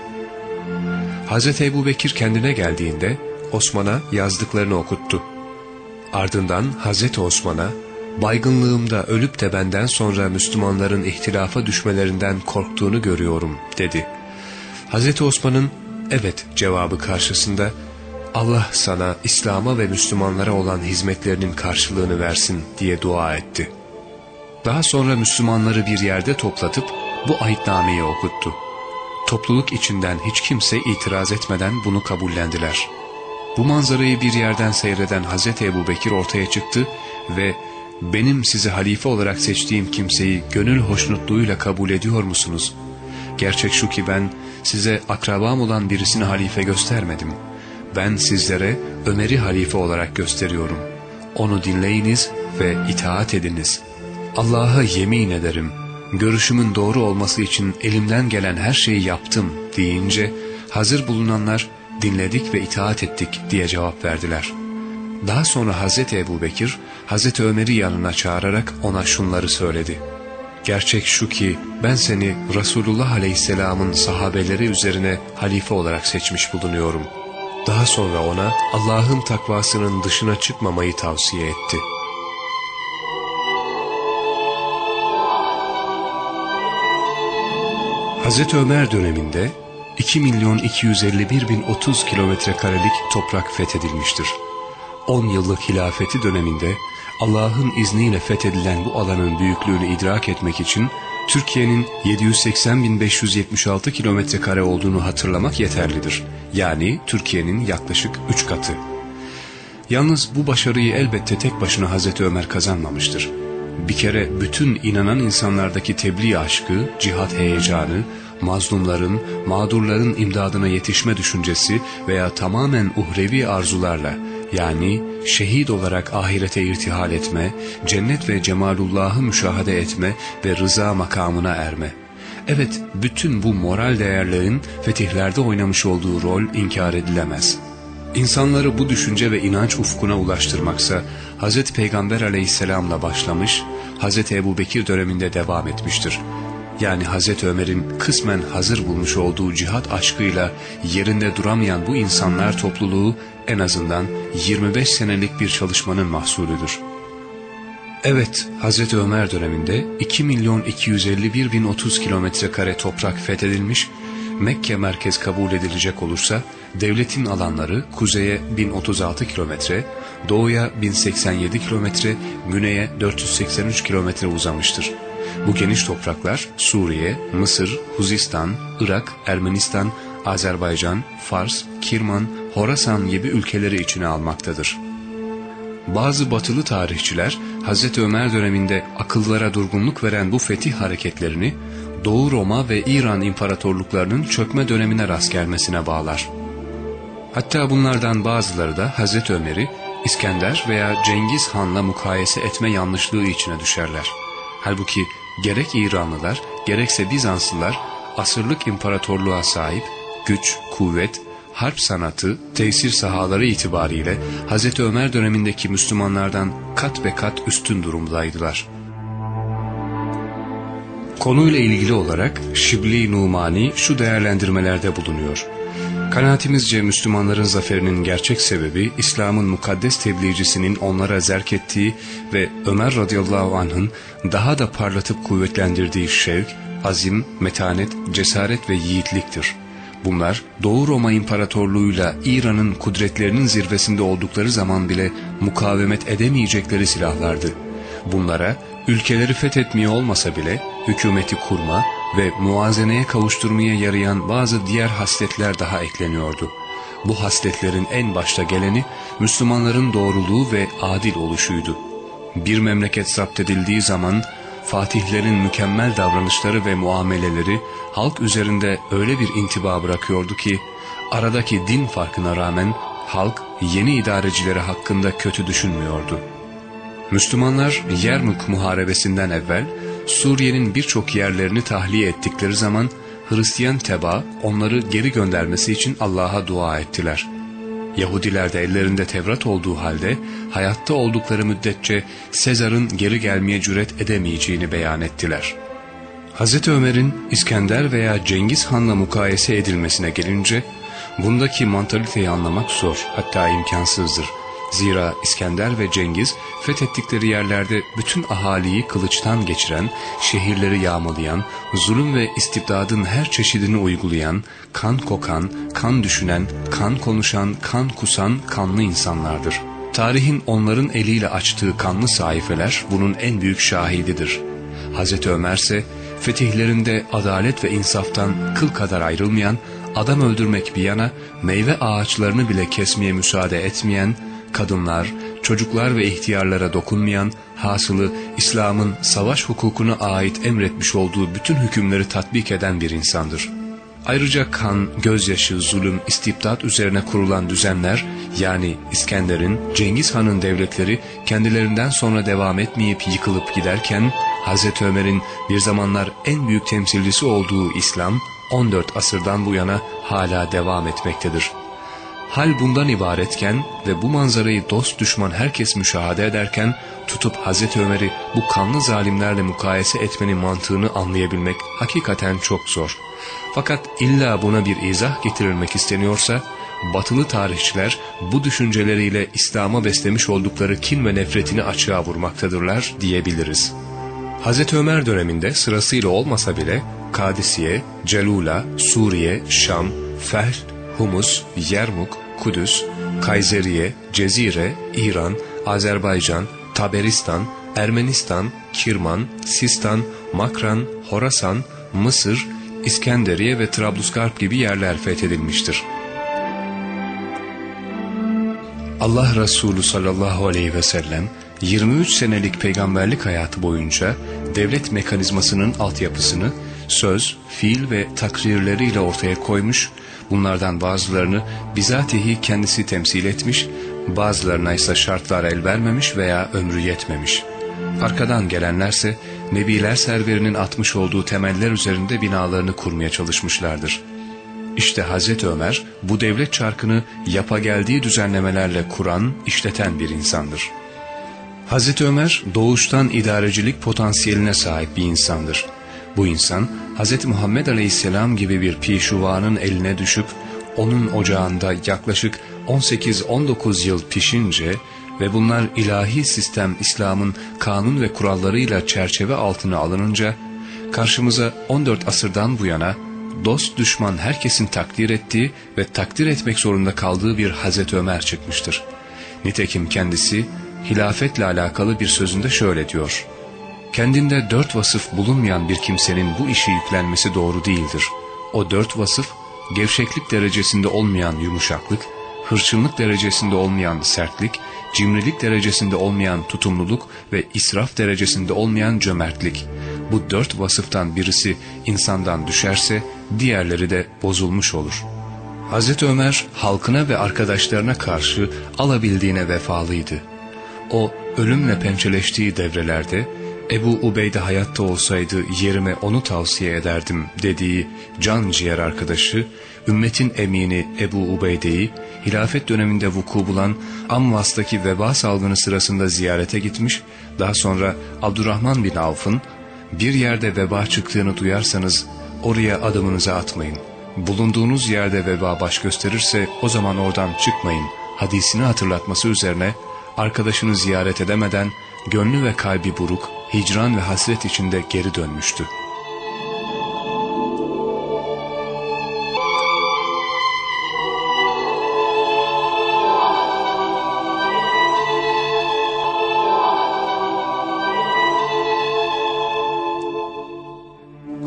Hazreti Ebu Bekir kendine geldiğinde Osman'a yazdıklarını okuttu. Ardından Hazreti Osman'a baygınlığımda ölüp de benden sonra Müslümanların ihtilafa düşmelerinden korktuğunu görüyorum dedi. Hazreti Osman'ın evet cevabı karşısında Allah sana İslam'a ve Müslümanlara olan hizmetlerinin karşılığını versin diye dua etti. Daha sonra Müslümanları bir yerde toplatıp bu ayetnameyi okuttu. Topluluk içinden hiç kimse itiraz etmeden bunu kabullendiler. Bu manzarayı bir yerden seyreden Hazreti Ebu Bekir ortaya çıktı ve benim sizi halife olarak seçtiğim kimseyi gönül hoşnutluğuyla kabul ediyor musunuz? Gerçek şu ki ben size akrabam olan birisini halife göstermedim. Ben sizlere Ömer'i halife olarak gösteriyorum. Onu dinleyiniz ve itaat ediniz. Allah'a yemin ederim, görüşümün doğru olması için elimden gelen her şeyi yaptım deyince, hazır bulunanlar dinledik ve itaat ettik diye cevap verdiler. Daha sonra Hazreti Ebu Bekir, Hazreti Ömer'i yanına çağırarak ona şunları söyledi. Gerçek şu ki ben seni Resulullah Aleyhisselam'ın sahabeleri üzerine halife olarak seçmiş bulunuyorum. Daha sonra ona Allah'ın takvasının dışına çıkmamayı tavsiye etti. Hazreti Ömer döneminde 2 milyon 251 bin 30 kilometre karelik toprak fethedilmiştir. 10 yıllık hilafeti döneminde Allah'ın izniyle fethedilen bu alanın büyüklüğünü idrak etmek için Türkiye'nin 780.576 kilometre kare olduğunu hatırlamak yeterlidir. Yani Türkiye'nin yaklaşık 3 katı. Yalnız bu başarıyı elbette tek başına Hazreti Ömer kazanmamıştır. Bir kere bütün inanan insanlardaki tebliğ aşkı, cihat heyecanı, mazlumların, mağdurların imdadına yetişme düşüncesi veya tamamen uhrevi arzularla yani şehit olarak ahirete irtihal etme, cennet ve cemalullahı müşahede etme ve rıza makamına erme. Evet, bütün bu moral değerlerin fetihlerde oynamış olduğu rol inkar edilemez. İnsanları bu düşünce ve inanç ufkuna ulaştırmaksa Hz. Peygamber aleyhisselamla başlamış, Hz. Ebu Bekir döneminde devam etmiştir yani Hazreti Ömer'in kısmen hazır bulmuş olduğu cihat aşkıyla yerinde duramayan bu insanlar topluluğu en azından 25 senelik bir çalışmanın mahsulüdür. Evet, Hazreti Ömer döneminde 2 milyon 251 bin 30 kilometre kare toprak fethedilmiş, Mekke merkez kabul edilecek olursa devletin alanları kuzeye 1036 kilometre, doğuya 1087 kilometre, güneye 483 kilometre uzamıştır. Bu geniş topraklar Suriye, Mısır, Huzistan, Irak, Ermenistan, Azerbaycan, Fars, Kirman, Horasan gibi ülkeleri içine almaktadır. Bazı batılı tarihçiler Hz. Ömer döneminde akıllara durgunluk veren bu fetih hareketlerini Doğu Roma ve İran imparatorluklarının çökme dönemine rast gelmesine bağlar. Hatta bunlardan bazıları da Hz. Ömer'i İskender veya Cengiz Han'la mukayese etme yanlışlığı içine düşerler. Halbuki gerek İranlılar gerekse Bizanslılar asırlık imparatorluğa sahip güç, kuvvet, harp sanatı, tesir sahaları itibariyle Hz. Ömer dönemindeki Müslümanlardan kat ve kat üstün durumdaydılar. Konuyla ilgili olarak Şibli Numani şu değerlendirmelerde bulunuyor. Kanaatimizce Müslümanların zaferinin gerçek sebebi İslam'ın mukaddes tebliğcisinin onlara zerk ettiği ve Ömer radıyallahu anh'ın daha da parlatıp kuvvetlendirdiği şevk, azim, metanet, cesaret ve yiğitliktir. Bunlar Doğu Roma İmparatorluğu'yla İran'ın kudretlerinin zirvesinde oldukları zaman bile mukavemet edemeyecekleri silahlardı. Bunlara ülkeleri fethetmeye olmasa bile hükümeti kurma ve muazeneye kavuşturmaya yarayan bazı diğer hasletler daha ekleniyordu. Bu hasletlerin en başta geleni Müslümanların doğruluğu ve adil oluşuydu. Bir memleket zapt edildiği zaman fatihlerin mükemmel davranışları ve muameleleri halk üzerinde öyle bir intiba bırakıyordu ki aradaki din farkına rağmen halk yeni idarecileri hakkında kötü düşünmüyordu. Müslümanlar Yermuk muharebesinden evvel Suriye'nin birçok yerlerini tahliye ettikleri zaman Hristiyan teba onları geri göndermesi için Allah'a dua ettiler. Yahudiler de ellerinde Tevrat olduğu halde hayatta oldukları müddetçe Sezar'ın geri gelmeye cüret edemeyeceğini beyan ettiler. Hz. Ömer'in İskender veya Cengiz Han'la mukayese edilmesine gelince bundaki mantaliteyi anlamak zor hatta imkansızdır. Zira İskender ve Cengiz fethettikleri yerlerde bütün ahaliyi kılıçtan geçiren, şehirleri yağmalayan, zulüm ve istibdadın her çeşidini uygulayan, kan kokan, kan düşünen, kan konuşan, kan kusan kanlı insanlardır. Tarihin onların eliyle açtığı kanlı sayfeler bunun en büyük şahididir. Hz. Ömer ise fetihlerinde adalet ve insaftan kıl kadar ayrılmayan, adam öldürmek bir yana meyve ağaçlarını bile kesmeye müsaade etmeyen, kadınlar, çocuklar ve ihtiyarlara dokunmayan, hasılı İslam'ın savaş hukukuna ait emretmiş olduğu bütün hükümleri tatbik eden bir insandır. Ayrıca kan, gözyaşı, zulüm, istibdat üzerine kurulan düzenler yani İskender'in, Cengiz Han'ın devletleri kendilerinden sonra devam etmeyip yıkılıp giderken Hazreti Ömer'in bir zamanlar en büyük temsilcisi olduğu İslam 14 asırdan bu yana hala devam etmektedir. Hal bundan ibaretken ve bu manzarayı dost düşman herkes müşahede ederken tutup Hazreti Ömer'i bu kanlı zalimlerle mukayese etmenin mantığını anlayabilmek hakikaten çok zor. Fakat illa buna bir izah getirilmek isteniyorsa batılı tarihçiler bu düşünceleriyle İslam'a beslemiş oldukları kin ve nefretini açığa vurmaktadırlar diyebiliriz. Hz. Ömer döneminde sırasıyla olmasa bile Kadisiye, Celula, Suriye, Şam, Fehl, Humus, Yermuk, Kudüs, Kayseriye, Cezire, İran, Azerbaycan, Taberistan, Ermenistan, Kirman, Sistan, Makran, Horasan, Mısır, İskenderiye ve Trablusgarp gibi yerler fethedilmiştir. Allah Resulü sallallahu aleyhi ve sellem 23 senelik peygamberlik hayatı boyunca devlet mekanizmasının altyapısını söz, fiil ve takrirleriyle ortaya koymuş, bunlardan bazılarını bizatihi kendisi temsil etmiş, bazılarına ise şartlar el vermemiş veya ömrü yetmemiş. Arkadan gelenlerse Nebiler serverinin atmış olduğu temeller üzerinde binalarını kurmaya çalışmışlardır. İşte Hazreti Ömer bu devlet çarkını yapa geldiği düzenlemelerle kuran, işleten bir insandır. Hazreti Ömer doğuştan idarecilik potansiyeline sahip bir insandır. Bu insan Hz. Muhammed Aleyhisselam gibi bir pişuvanın eline düşüp onun ocağında yaklaşık 18-19 yıl pişince ve bunlar ilahi sistem İslam'ın kanun ve kurallarıyla çerçeve altına alınınca karşımıza 14 asırdan bu yana dost düşman herkesin takdir ettiği ve takdir etmek zorunda kaldığı bir Hazreti Ömer çıkmıştır. Nitekim kendisi hilafetle alakalı bir sözünde şöyle diyor. Kendinde dört vasıf bulunmayan bir kimsenin bu işi yüklenmesi doğru değildir. O dört vasıf gevşeklik derecesinde olmayan yumuşaklık, hırçınlık derecesinde olmayan sertlik, cimrilik derecesinde olmayan tutumluluk ve israf derecesinde olmayan cömertlik. Bu dört vasıftan birisi insandan düşerse diğerleri de bozulmuş olur. Hz. Ömer halkına ve arkadaşlarına karşı alabildiğine vefalıydı. O ölümle pençeleştiği devrelerde Ebu Ubeyde hayatta olsaydı yerime onu tavsiye ederdim dediği can ciğer arkadaşı, ümmetin emini Ebu Ubeyde'yi hilafet döneminde vuku bulan Amvas'taki veba salgını sırasında ziyarete gitmiş, daha sonra Abdurrahman bin Avf'ın bir yerde veba çıktığını duyarsanız oraya adımınızı atmayın. Bulunduğunuz yerde veba baş gösterirse o zaman oradan çıkmayın hadisini hatırlatması üzerine arkadaşını ziyaret edemeden gönlü ve kalbi buruk, hicran ve hasret içinde geri dönmüştü.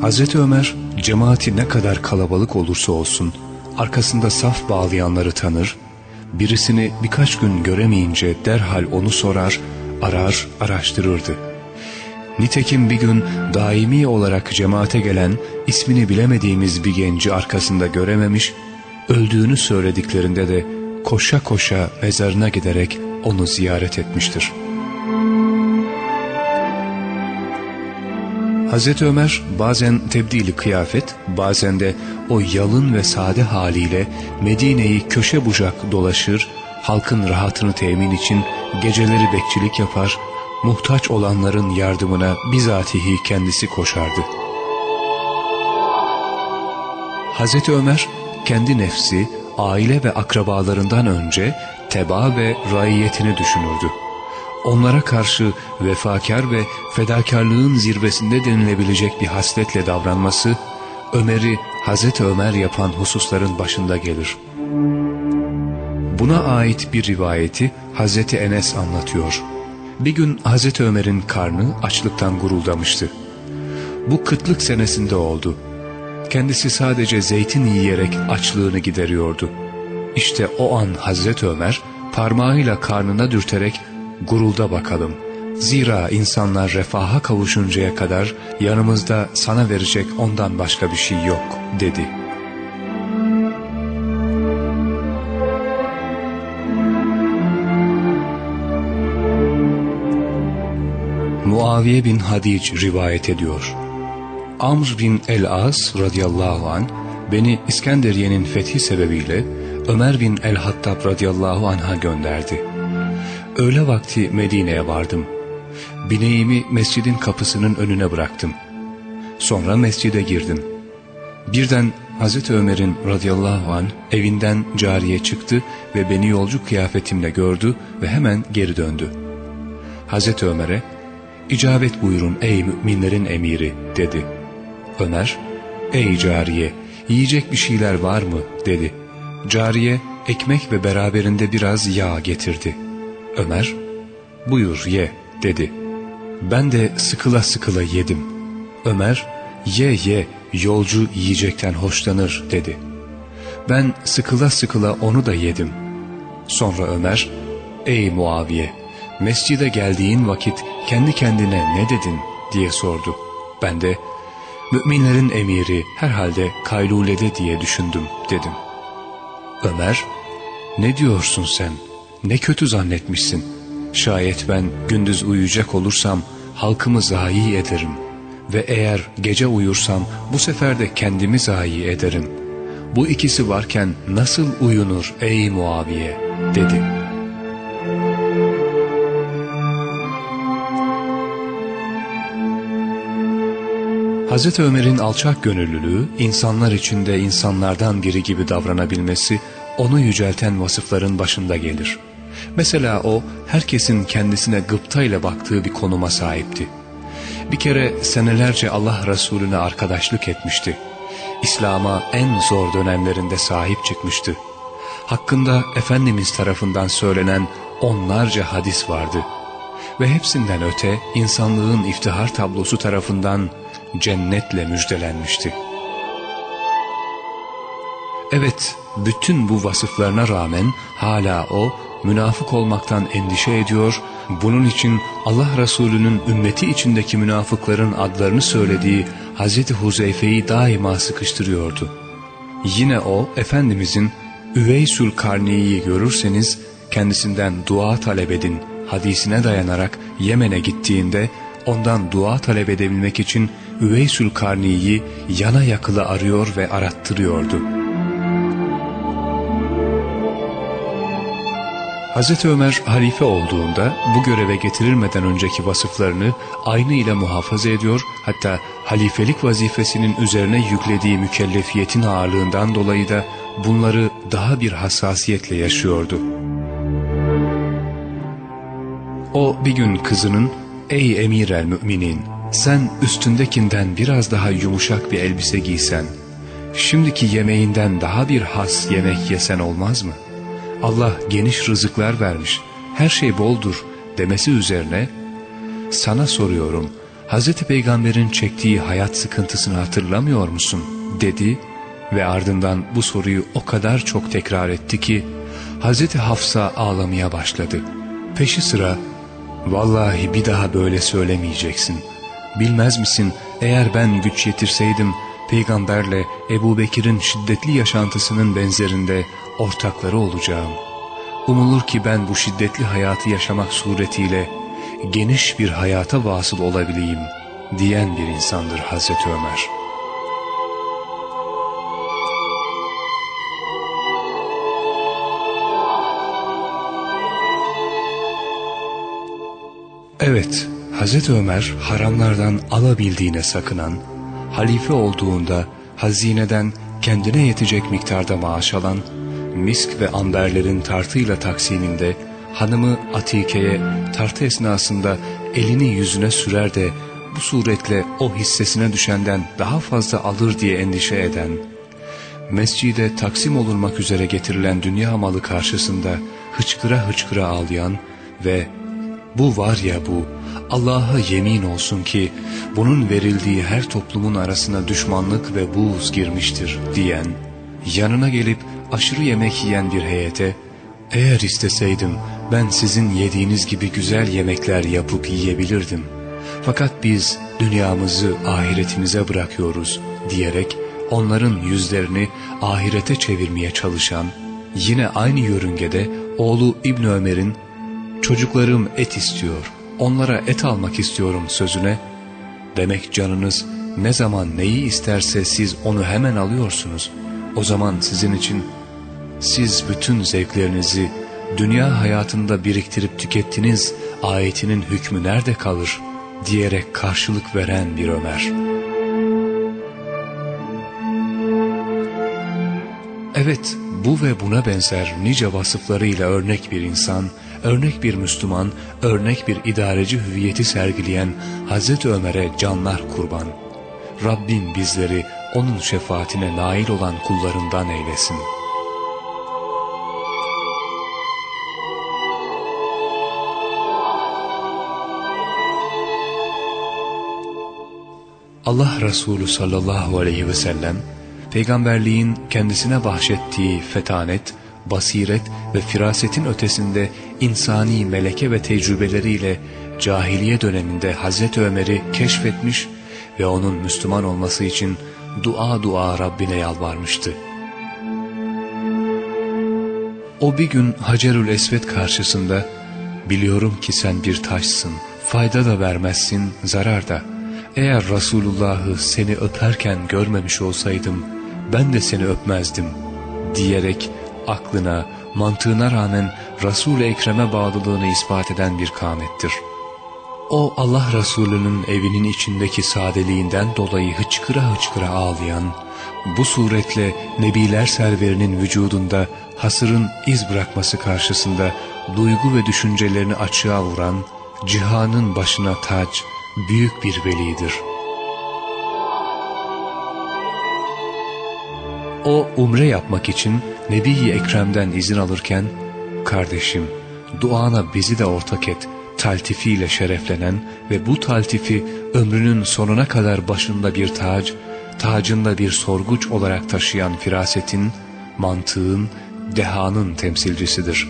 Hazreti Ömer cemaati ne kadar kalabalık olursa olsun arkasında saf bağlayanları tanır, birisini birkaç gün göremeyince derhal onu sorar, arar, araştırırdı. Nitekim bir gün daimi olarak cemaate gelen ismini bilemediğimiz bir genci arkasında görememiş, öldüğünü söylediklerinde de koşa koşa mezarına giderek onu ziyaret etmiştir.'' Hazreti Ömer bazen tebdili kıyafet, bazen de o yalın ve sade haliyle Medine'yi köşe bucak dolaşır, halkın rahatını temin için geceleri bekçilik yapar, muhtaç olanların yardımına bizatihi kendisi koşardı. Hazreti Ömer kendi nefsi, aile ve akrabalarından önce teba ve raiyetini düşünürdü onlara karşı vefakar ve fedakarlığın zirvesinde denilebilecek bir hasletle davranması, Ömer'i Hazreti Ömer yapan hususların başında gelir. Buna ait bir rivayeti Hazreti Enes anlatıyor. Bir gün Hazreti Ömer'in karnı açlıktan guruldamıştı. Bu kıtlık senesinde oldu. Kendisi sadece zeytin yiyerek açlığını gideriyordu. İşte o an Hazreti Ömer parmağıyla karnına dürterek gurulda bakalım. Zira insanlar refaha kavuşuncaya kadar yanımızda sana verecek ondan başka bir şey yok dedi. Muaviye bin Hadic rivayet ediyor. Amr bin el-As radıyallahu an beni İskenderiye'nin fethi sebebiyle Ömer bin el-Hattab radıyallahu anh'a gönderdi. Öğle vakti Medine'ye vardım. Bineğimi mescidin kapısının önüne bıraktım. Sonra mescide girdim. Birden Hazreti Ömer'in radıyallahu an evinden cariye çıktı ve beni yolcu kıyafetimle gördü ve hemen geri döndü. Hazreti Ömer'e icabet buyurun ey müminlerin emiri dedi. Ömer ey cariye yiyecek bir şeyler var mı dedi. Cariye ekmek ve beraberinde biraz yağ getirdi.'' Ömer, buyur ye dedi. Ben de sıkıla sıkıla yedim. Ömer, ye ye yolcu yiyecekten hoşlanır dedi. Ben sıkıla sıkıla onu da yedim. Sonra Ömer, ey Muaviye, mescide geldiğin vakit kendi kendine ne dedin diye sordu. Ben de, müminlerin emiri herhalde kaylulede diye düşündüm dedim. Ömer, ne diyorsun sen ne kötü zannetmişsin. Şayet ben gündüz uyuyacak olursam halkımı zayi ederim. Ve eğer gece uyursam bu sefer de kendimi zayi ederim. Bu ikisi varken nasıl uyunur ey Muaviye dedi. Hz. Ömer'in alçak gönüllülüğü, insanlar içinde insanlardan biri gibi davranabilmesi, onu yücelten vasıfların başında gelir. Mesela o herkesin kendisine gıpta ile baktığı bir konuma sahipti. Bir kere senelerce Allah Resulüne arkadaşlık etmişti. İslam'a en zor dönemlerinde sahip çıkmıştı. Hakkında Efendimiz tarafından söylenen onlarca hadis vardı. Ve hepsinden öte insanlığın iftihar tablosu tarafından cennetle müjdelenmişti. Evet, bütün bu vasıflarına rağmen hala o münafık olmaktan endişe ediyor, bunun için Allah Resulü'nün ümmeti içindeki münafıkların adlarını söylediği Hazreti Huzeyfe'yi daima sıkıştırıyordu. Yine o, Efendimizin Üveysül Karni'yi görürseniz kendisinden dua talep edin hadisine dayanarak Yemen'e gittiğinde ondan dua talep edebilmek için Üveysül Karni'yi yana yakıla arıyor ve arattırıyordu.'' Hz. Ömer halife olduğunda bu göreve getirilmeden önceki vasıflarını aynı ile muhafaza ediyor hatta halifelik vazifesinin üzerine yüklediği mükellefiyetin ağırlığından dolayı da bunları daha bir hassasiyetle yaşıyordu. O bir gün kızının ''Ey emir el müminin sen üstündekinden biraz daha yumuşak bir elbise giysen, şimdiki yemeğinden daha bir has yemek yesen olmaz mı?'' Allah geniş rızıklar vermiş, her şey boldur demesi üzerine sana soruyorum Hz. Peygamber'in çektiği hayat sıkıntısını hatırlamıyor musun dedi ve ardından bu soruyu o kadar çok tekrar etti ki Hz. Hafsa ağlamaya başladı. Peşi sıra vallahi bir daha böyle söylemeyeceksin. Bilmez misin eğer ben güç yetirseydim peygamberle Ebu Bekir'in şiddetli yaşantısının benzerinde ortakları olacağım. Umulur ki ben bu şiddetli hayatı yaşamak suretiyle geniş bir hayata vasıl olabileyim diyen bir insandır Hazreti Ömer. Evet, Hazreti Ömer haramlardan alabildiğine sakınan, halife olduğunda hazineden kendine yetecek miktarda maaş alan, misk ve amberlerin tartıyla taksiminde hanımı Atike'ye tartı esnasında elini yüzüne sürer de bu suretle o hissesine düşenden daha fazla alır diye endişe eden, mescide taksim olurmak üzere getirilen dünya malı karşısında hıçkıra hıçkıra ağlayan ve bu var ya bu Allah'a yemin olsun ki bunun verildiği her toplumun arasına düşmanlık ve buğz girmiştir diyen, yanına gelip aşırı yemek yiyen bir heyete, eğer isteseydim ben sizin yediğiniz gibi güzel yemekler yapıp yiyebilirdim. Fakat biz dünyamızı ahiretimize bırakıyoruz diyerek onların yüzlerini ahirete çevirmeye çalışan, yine aynı yörüngede oğlu İbn Ömer'in çocuklarım et istiyor, onlara et almak istiyorum sözüne, demek canınız ne zaman neyi isterse siz onu hemen alıyorsunuz. O zaman sizin için siz bütün zevklerinizi dünya hayatında biriktirip tükettiniz ayetinin hükmü nerede kalır diyerek karşılık veren bir Ömer. Evet bu ve buna benzer nice vasıflarıyla örnek bir insan, örnek bir Müslüman, örnek bir idareci hüviyeti sergileyen Hazreti Ömer'e canlar kurban. Rabbim bizleri onun şefaatine nail olan kullarından eylesin.'' Allah Resulü sallallahu aleyhi ve sellem, peygamberliğin kendisine bahşettiği fetanet, basiret ve firasetin ötesinde insani meleke ve tecrübeleriyle cahiliye döneminde Hazreti Ömer'i keşfetmiş ve onun Müslüman olması için dua dua Rabbine yalvarmıştı. O bir gün Hacerül Esved karşısında, biliyorum ki sen bir taşsın, fayda da vermezsin, zarar da.'' Eğer Resulullah'ı seni öperken görmemiş olsaydım ben de seni öpmezdim diyerek aklına, mantığına rağmen Resul-i Ekrem'e bağlılığını ispat eden bir kamettir. O Allah Resulü'nün evinin içindeki sadeliğinden dolayı hıçkıra hıçkıra ağlayan, bu suretle Nebiler serverinin vücudunda hasırın iz bırakması karşısında duygu ve düşüncelerini açığa vuran, cihanın başına taç, büyük bir velidir. O umre yapmak için Nebi-i Ekrem'den izin alırken, kardeşim duana bizi de ortak et, taltifiyle şereflenen ve bu taltifi ömrünün sonuna kadar başında bir tac, tacında bir sorguç olarak taşıyan firasetin, mantığın, dehanın temsilcisidir.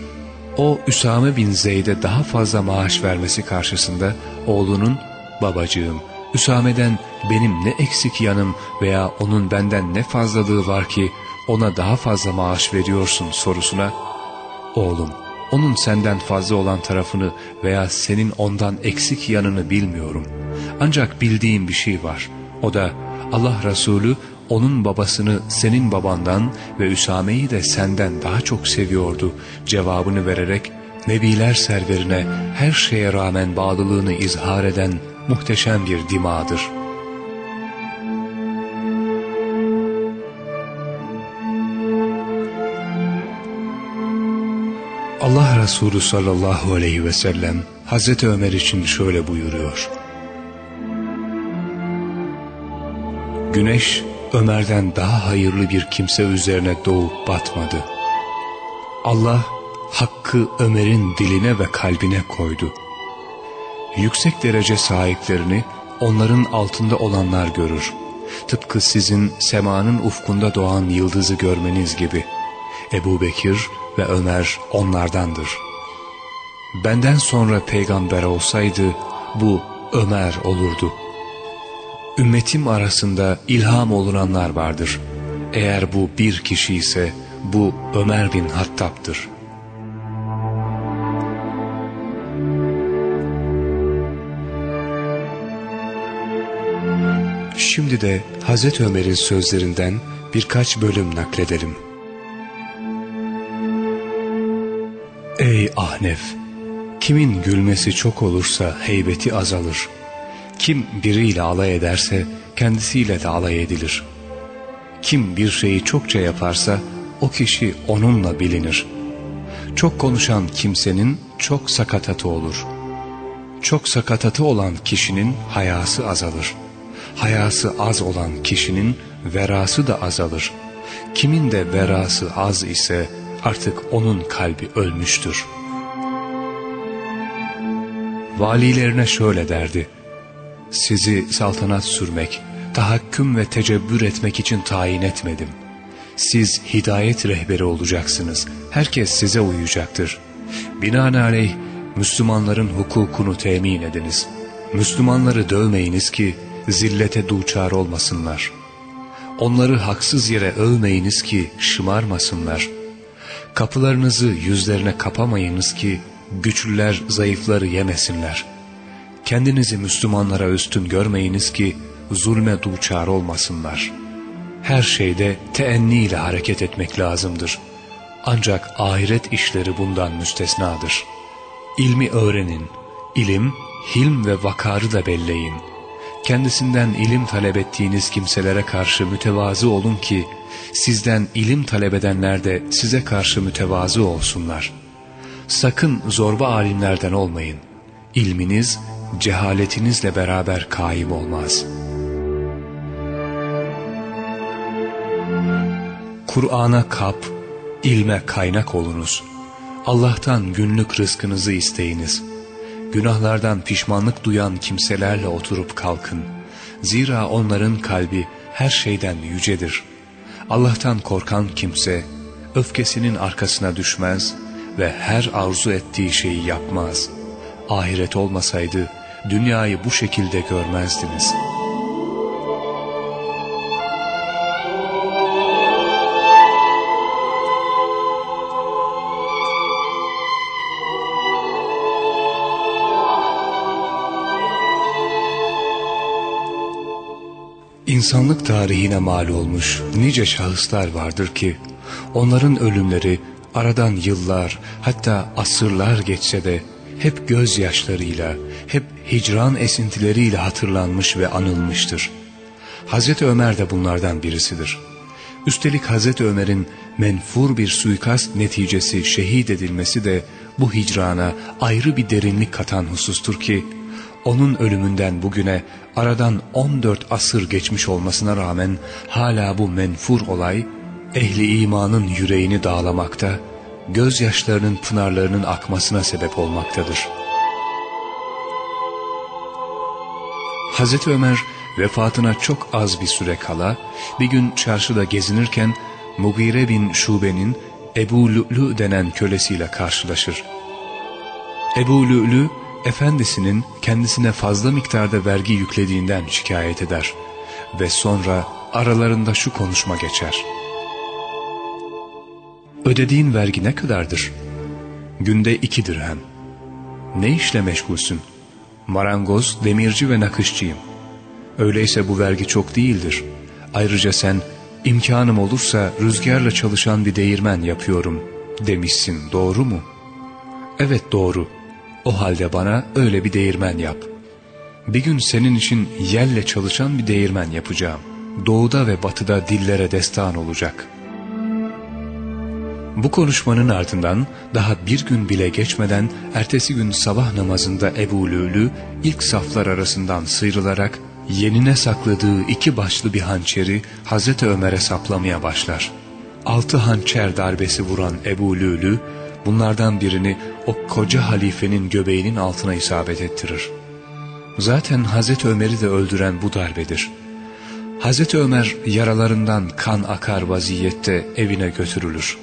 O Üsame bin Zeyd'e daha fazla maaş vermesi karşısında oğlunun babacığım Üsame'den benim ne eksik yanım veya onun benden ne fazlalığı var ki ona daha fazla maaş veriyorsun sorusuna oğlum onun senden fazla olan tarafını veya senin ondan eksik yanını bilmiyorum. Ancak bildiğim bir şey var. O da Allah Resulü onun babasını senin babandan ve Üsame'yi de senden daha çok seviyordu cevabını vererek Nebiler serverine her şeye rağmen bağlılığını izhar eden muhteşem bir dimadır. Resulü sallallahu aleyhi ve sellem Hazreti Ömer için şöyle buyuruyor. Güneş Ömer'den daha hayırlı bir kimse üzerine doğup batmadı. Allah hakkı Ömer'in diline ve kalbine koydu. Yüksek derece sahiplerini onların altında olanlar görür. Tıpkı sizin semanın ufkunda doğan yıldızı görmeniz gibi. Ebu Bekir ve Ömer onlardandır. Benden sonra peygamber olsaydı bu Ömer olurdu. Ümmetim arasında ilham olunanlar vardır. Eğer bu bir kişi ise bu Ömer bin Hattab'dır.'' Şimdi de Hazreti Ömer'in sözlerinden birkaç bölüm nakledelim. Ahnef! Kimin gülmesi çok olursa heybeti azalır. Kim biriyle alay ederse kendisiyle de alay edilir. Kim bir şeyi çokça yaparsa o kişi onunla bilinir. Çok konuşan kimsenin çok sakatatı olur. Çok sakatatı olan kişinin hayası azalır.'' hayası az olan kişinin verası da azalır. Kimin de verası az ise artık onun kalbi ölmüştür. Valilerine şöyle derdi. Sizi saltanat sürmek, tahakküm ve tecebbür etmek için tayin etmedim. Siz hidayet rehberi olacaksınız. Herkes size uyacaktır. Binaenaleyh Müslümanların hukukunu temin ediniz. Müslümanları dövmeyiniz ki zillete duçar olmasınlar. Onları haksız yere övmeyiniz ki şımarmasınlar. Kapılarınızı yüzlerine kapamayınız ki güçlüler zayıfları yemesinler. Kendinizi Müslümanlara üstün görmeyiniz ki zulme duçar olmasınlar. Her şeyde teenni ile hareket etmek lazımdır. Ancak ahiret işleri bundan müstesnadır. İlmi öğrenin, ilim, hilm ve vakarı da belleyin.'' kendisinden ilim talep ettiğiniz kimselere karşı mütevazı olun ki sizden ilim talep edenler de size karşı mütevazı olsunlar. Sakın zorba alimlerden olmayın. İlminiz cehaletinizle beraber kaim olmaz. Kur'an'a kap, ilme kaynak olunuz. Allah'tan günlük rızkınızı isteyiniz.'' günahlardan pişmanlık duyan kimselerle oturup kalkın. Zira onların kalbi her şeyden yücedir. Allah'tan korkan kimse öfkesinin arkasına düşmez ve her arzu ettiği şeyi yapmaz. Ahiret olmasaydı dünyayı bu şekilde görmezdiniz.'' İnsanlık tarihine mal olmuş nice şahıslar vardır ki onların ölümleri aradan yıllar hatta asırlar geçse de hep gözyaşlarıyla, hep hicran esintileriyle hatırlanmış ve anılmıştır. Hazreti Ömer de bunlardan birisidir. Üstelik Hazreti Ömer'in menfur bir suikast neticesi şehit edilmesi de bu hicrana ayrı bir derinlik katan husustur ki, onun ölümünden bugüne aradan 14 asır geçmiş olmasına rağmen hala bu menfur olay ehli imanın yüreğini dağlamakta, gözyaşlarının pınarlarının akmasına sebep olmaktadır. Hazreti Ömer vefatına çok az bir süre kala bir gün çarşıda gezinirken Mugire bin Şube'nin Ebu Lü'lü denen kölesiyle karşılaşır. Ebu Lü'lü efendisinin kendisine fazla miktarda vergi yüklediğinden şikayet eder ve sonra aralarında şu konuşma geçer. Ödediğin vergi ne kadardır? Günde iki dirhem. Ne işle meşgulsün? Marangoz, demirci ve nakışçıyım. Öyleyse bu vergi çok değildir. Ayrıca sen imkanım olursa rüzgarla çalışan bir değirmen yapıyorum demişsin doğru mu? Evet doğru. O halde bana öyle bir değirmen yap. Bir gün senin için yelle çalışan bir değirmen yapacağım. Doğuda ve batıda dillere destan olacak. Bu konuşmanın ardından daha bir gün bile geçmeden ertesi gün sabah namazında Ebu Lülü ilk saflar arasından sıyrılarak yenine sakladığı iki başlı bir hançeri Hazreti Ömer'e saplamaya başlar. Altı hançer darbesi vuran Ebu Lülü bunlardan birini o koca halifenin göbeğinin altına isabet ettirir. Zaten Hazreti Ömer'i de öldüren bu darbedir. Hazreti Ömer yaralarından kan akar vaziyette evine götürülür.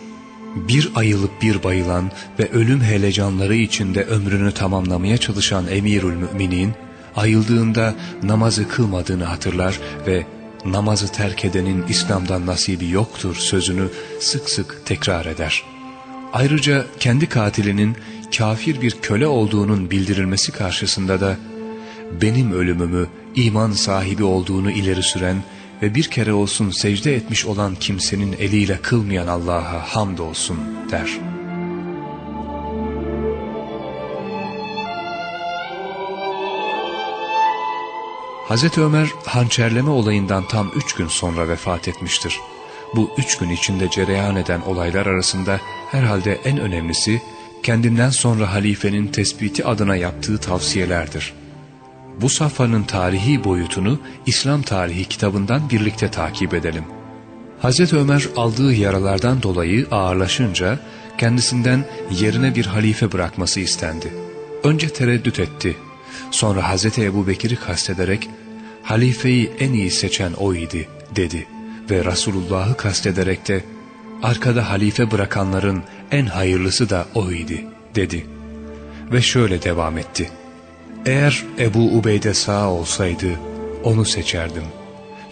Bir ayılıp bir bayılan ve ölüm helecanları içinde ömrünü tamamlamaya çalışan Emirül Müminin, ayıldığında namazı kılmadığını hatırlar ve namazı terk edenin İslam'dan nasibi yoktur sözünü sık sık tekrar eder. Ayrıca kendi katilinin kafir bir köle olduğunun bildirilmesi karşısında da benim ölümümü iman sahibi olduğunu ileri süren ve bir kere olsun secde etmiş olan kimsenin eliyle kılmayan Allah'a hamdolsun der. Hz. Ömer hançerleme olayından tam üç gün sonra vefat etmiştir. Bu üç gün içinde cereyan eden olaylar arasında herhalde en önemlisi kendinden sonra halifenin tespiti adına yaptığı tavsiyelerdir. Bu safhanın tarihi boyutunu İslam tarihi kitabından birlikte takip edelim. Hz. Ömer aldığı yaralardan dolayı ağırlaşınca kendisinden yerine bir halife bırakması istendi. Önce tereddüt etti. Sonra Hz. Ebu Bekir'i kastederek halifeyi en iyi seçen o idi dedi ve Resulullah'ı kastederek de arkada halife bırakanların en hayırlısı da o idi dedi. Ve şöyle devam etti. Eğer Ebu Ubeyde sağ olsaydı onu seçerdim.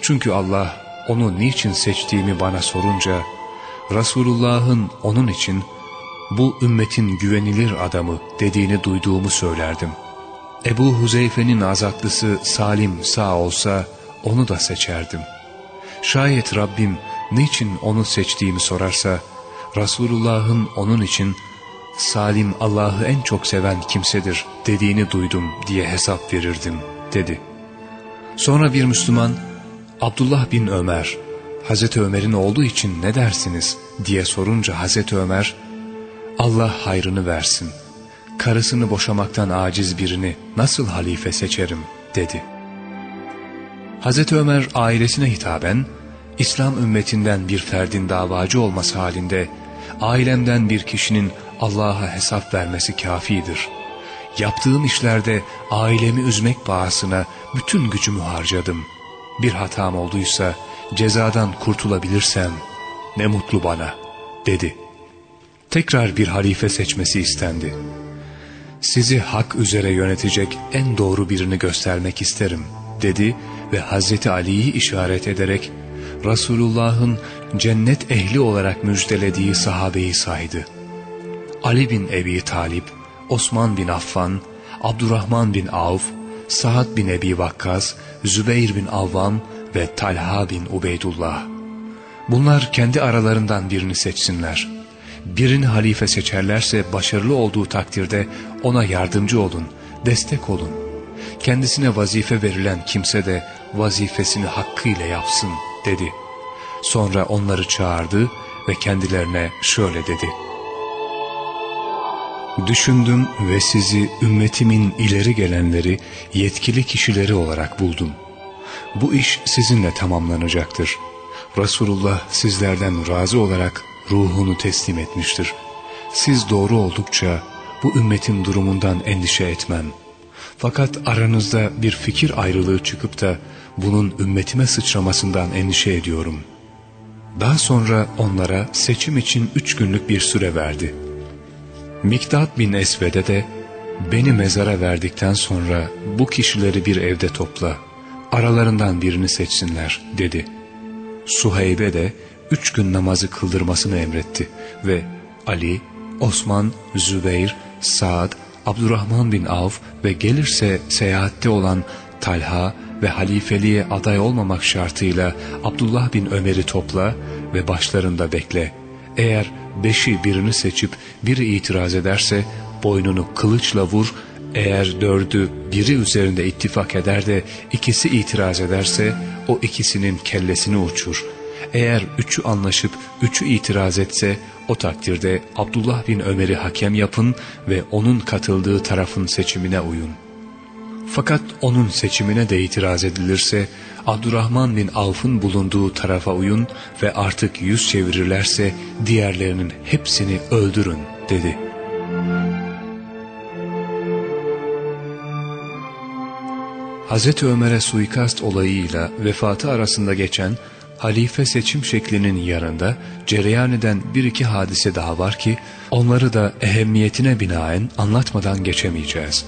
Çünkü Allah onu niçin seçtiğimi bana sorunca Resulullah'ın onun için bu ümmetin güvenilir adamı dediğini duyduğumu söylerdim. Ebu Huzeyfe'nin azatlısı Salim sağ olsa onu da seçerdim. Şayet Rabbim niçin onu seçtiğimi sorarsa Resulullah'ın onun için Salim Allah'ı en çok seven kimsedir dediğini duydum diye hesap verirdim dedi. Sonra bir Müslüman Abdullah bin Ömer Hazreti Ömer'in olduğu için ne dersiniz diye sorunca Hazreti Ömer Allah hayrını versin. Karısını boşamaktan aciz birini nasıl halife seçerim dedi. Hazreti Ömer ailesine hitaben İslam ümmetinden bir ferdin davacı olması halinde ailemden bir kişinin Allah'a hesap vermesi kafidir. Yaptığım işlerde ailemi üzmek pahasına bütün gücümü harcadım. Bir hatam olduysa cezadan kurtulabilirsem ne mutlu bana dedi. Tekrar bir halife seçmesi istendi. Sizi hak üzere yönetecek en doğru birini göstermek isterim dedi ve Hazreti Ali'yi işaret ederek Resulullah'ın cennet ehli olarak müjdelediği sahabeyi saydı. Ali bin Ebi Talip, Osman bin Affan, Abdurrahman bin Avf, Sa'd bin Ebi Vakkas, Zübeyir bin Avvam ve Talha bin Ubeydullah. Bunlar kendi aralarından birini seçsinler. Birini halife seçerlerse başarılı olduğu takdirde ona yardımcı olun, destek olun. Kendisine vazife verilen kimse de vazifesini hakkıyla yapsın dedi. Sonra onları çağırdı ve kendilerine şöyle dedi. Düşündüm ve sizi ümmetimin ileri gelenleri, yetkili kişileri olarak buldum. Bu iş sizinle tamamlanacaktır. Resulullah sizlerden razı olarak ruhunu teslim etmiştir. Siz doğru oldukça bu ümmetin durumundan endişe etmem. Fakat aranızda bir fikir ayrılığı çıkıp da bunun ümmetime sıçramasından endişe ediyorum. Daha sonra onlara seçim için üç günlük bir süre verdi. Miktat bin Esved'e de beni mezara verdikten sonra bu kişileri bir evde topla, aralarından birini seçsinler dedi. Suheybe de üç gün namazı kıldırmasını emretti ve Ali, Osman, Zübeyir, Saad, Abdurrahman bin Avf ve gelirse seyahatte olan Talha ve halifeliğe aday olmamak şartıyla Abdullah bin Ömer'i topla ve başlarında bekle. Eğer beşi birini seçip biri itiraz ederse boynunu kılıçla vur, eğer dördü biri üzerinde ittifak eder de ikisi itiraz ederse o ikisinin kellesini uçur. Eğer üçü anlaşıp üçü itiraz etse o takdirde Abdullah bin Ömer'i hakem yapın ve onun katıldığı tarafın seçimine uyun. Fakat onun seçimine de itiraz edilirse Abdurrahman bin Avf'ın bulunduğu tarafa uyun ve artık yüz çevirirlerse diğerlerinin hepsini öldürün dedi. Hz. Ömer'e suikast olayıyla vefatı arasında geçen halife seçim şeklinin yanında cereyan eden bir iki hadise daha var ki onları da ehemmiyetine binaen anlatmadan geçemeyeceğiz.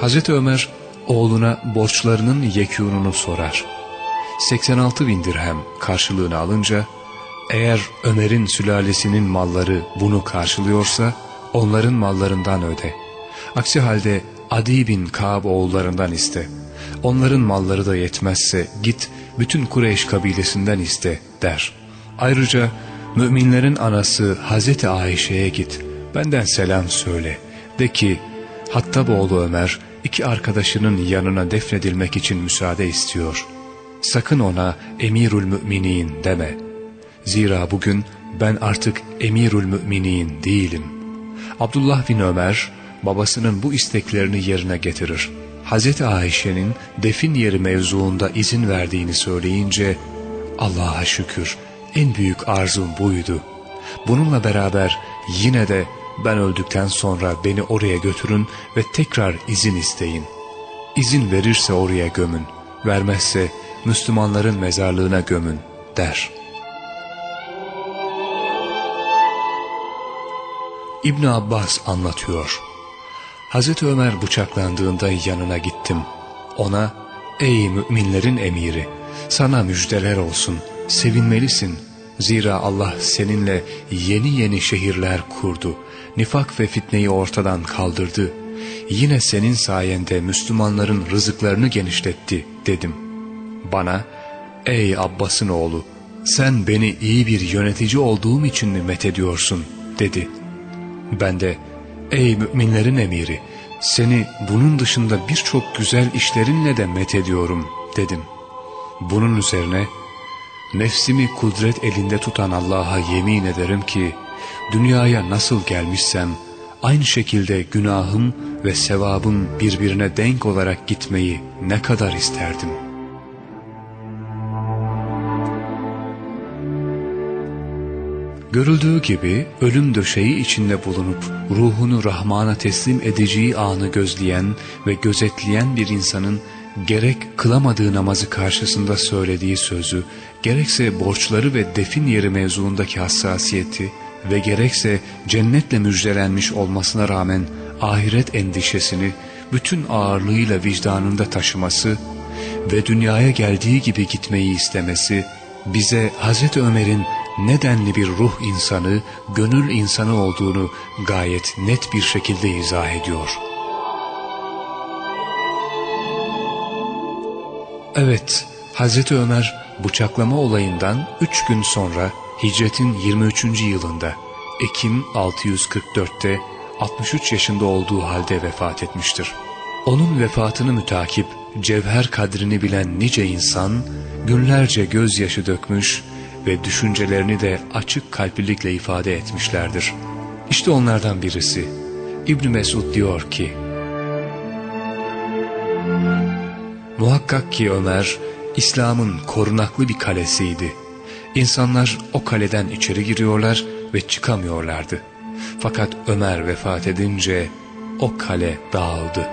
Hazreti Ömer oğluna borçlarının yekûnunu sorar. 86 bin dirhem karşılığını alınca eğer Ömer'in sülalesinin malları bunu karşılıyorsa onların mallarından öde. Aksi halde Adi bin Kaab oğullarından iste. Onların malları da yetmezse git bütün Kureyş kabilesinden iste der. Ayrıca müminlerin anası Hazreti Ayşe'ye git. Benden selam söyle. De ki Hattab oğlu Ömer iki arkadaşının yanına defnedilmek için müsaade istiyor. Sakın ona emirül müminin deme. Zira bugün ben artık emirül müminin değilim. Abdullah bin Ömer babasının bu isteklerini yerine getirir. Hz. Ayşe'nin defin yeri mevzuunda izin verdiğini söyleyince Allah'a şükür en büyük arzum buydu. Bununla beraber yine de ben öldükten sonra beni oraya götürün ve tekrar izin isteyin. İzin verirse oraya gömün, vermezse Müslümanların mezarlığına gömün der. İbn Abbas anlatıyor. Hazreti Ömer bıçaklandığında yanına gittim. Ona, ''Ey müminlerin emiri, sana müjdeler olsun, sevinmelisin. Zira Allah seninle yeni yeni şehirler kurdu, nifak ve fitneyi ortadan kaldırdı. Yine senin sayende Müslümanların rızıklarını genişletti.'' dedim. Bana, ''Ey Abbas'ın oğlu, sen beni iyi bir yönetici olduğum için mi methediyorsun?'' dedi. Ben de, Ey müminlerin emiri seni bunun dışında birçok güzel işlerinle de met ediyorum dedim. Bunun üzerine nefsimi kudret elinde tutan Allah'a yemin ederim ki dünyaya nasıl gelmişsem aynı şekilde günahım ve sevabım birbirine denk olarak gitmeyi ne kadar isterdim.'' Görüldüğü gibi ölüm döşeği içinde bulunup ruhunu Rahman'a teslim edeceği anı gözleyen ve gözetleyen bir insanın gerek kılamadığı namazı karşısında söylediği sözü, gerekse borçları ve defin yeri mevzuundaki hassasiyeti ve gerekse cennetle müjdelenmiş olmasına rağmen ahiret endişesini bütün ağırlığıyla vicdanında taşıması ve dünyaya geldiği gibi gitmeyi istemesi, bize Hazreti Ömer'in nedenli bir ruh insanı, gönül insanı olduğunu gayet net bir şekilde izah ediyor. Evet, Hazreti Ömer bıçaklama olayından üç gün sonra hicretin 23. yılında Ekim 644'te 63 yaşında olduğu halde vefat etmiştir. Onun vefatını mütakip cevher kadrini bilen nice insan günlerce gözyaşı dökmüş ve düşüncelerini de açık kalplilikle ifade etmişlerdir. İşte onlardan birisi İbn Mesud diyor ki Muhakkak ki Ömer, İslam'ın korunaklı bir kalesiydi. İnsanlar o kaleden içeri giriyorlar ve çıkamıyorlardı. Fakat Ömer vefat edince o kale dağıldı.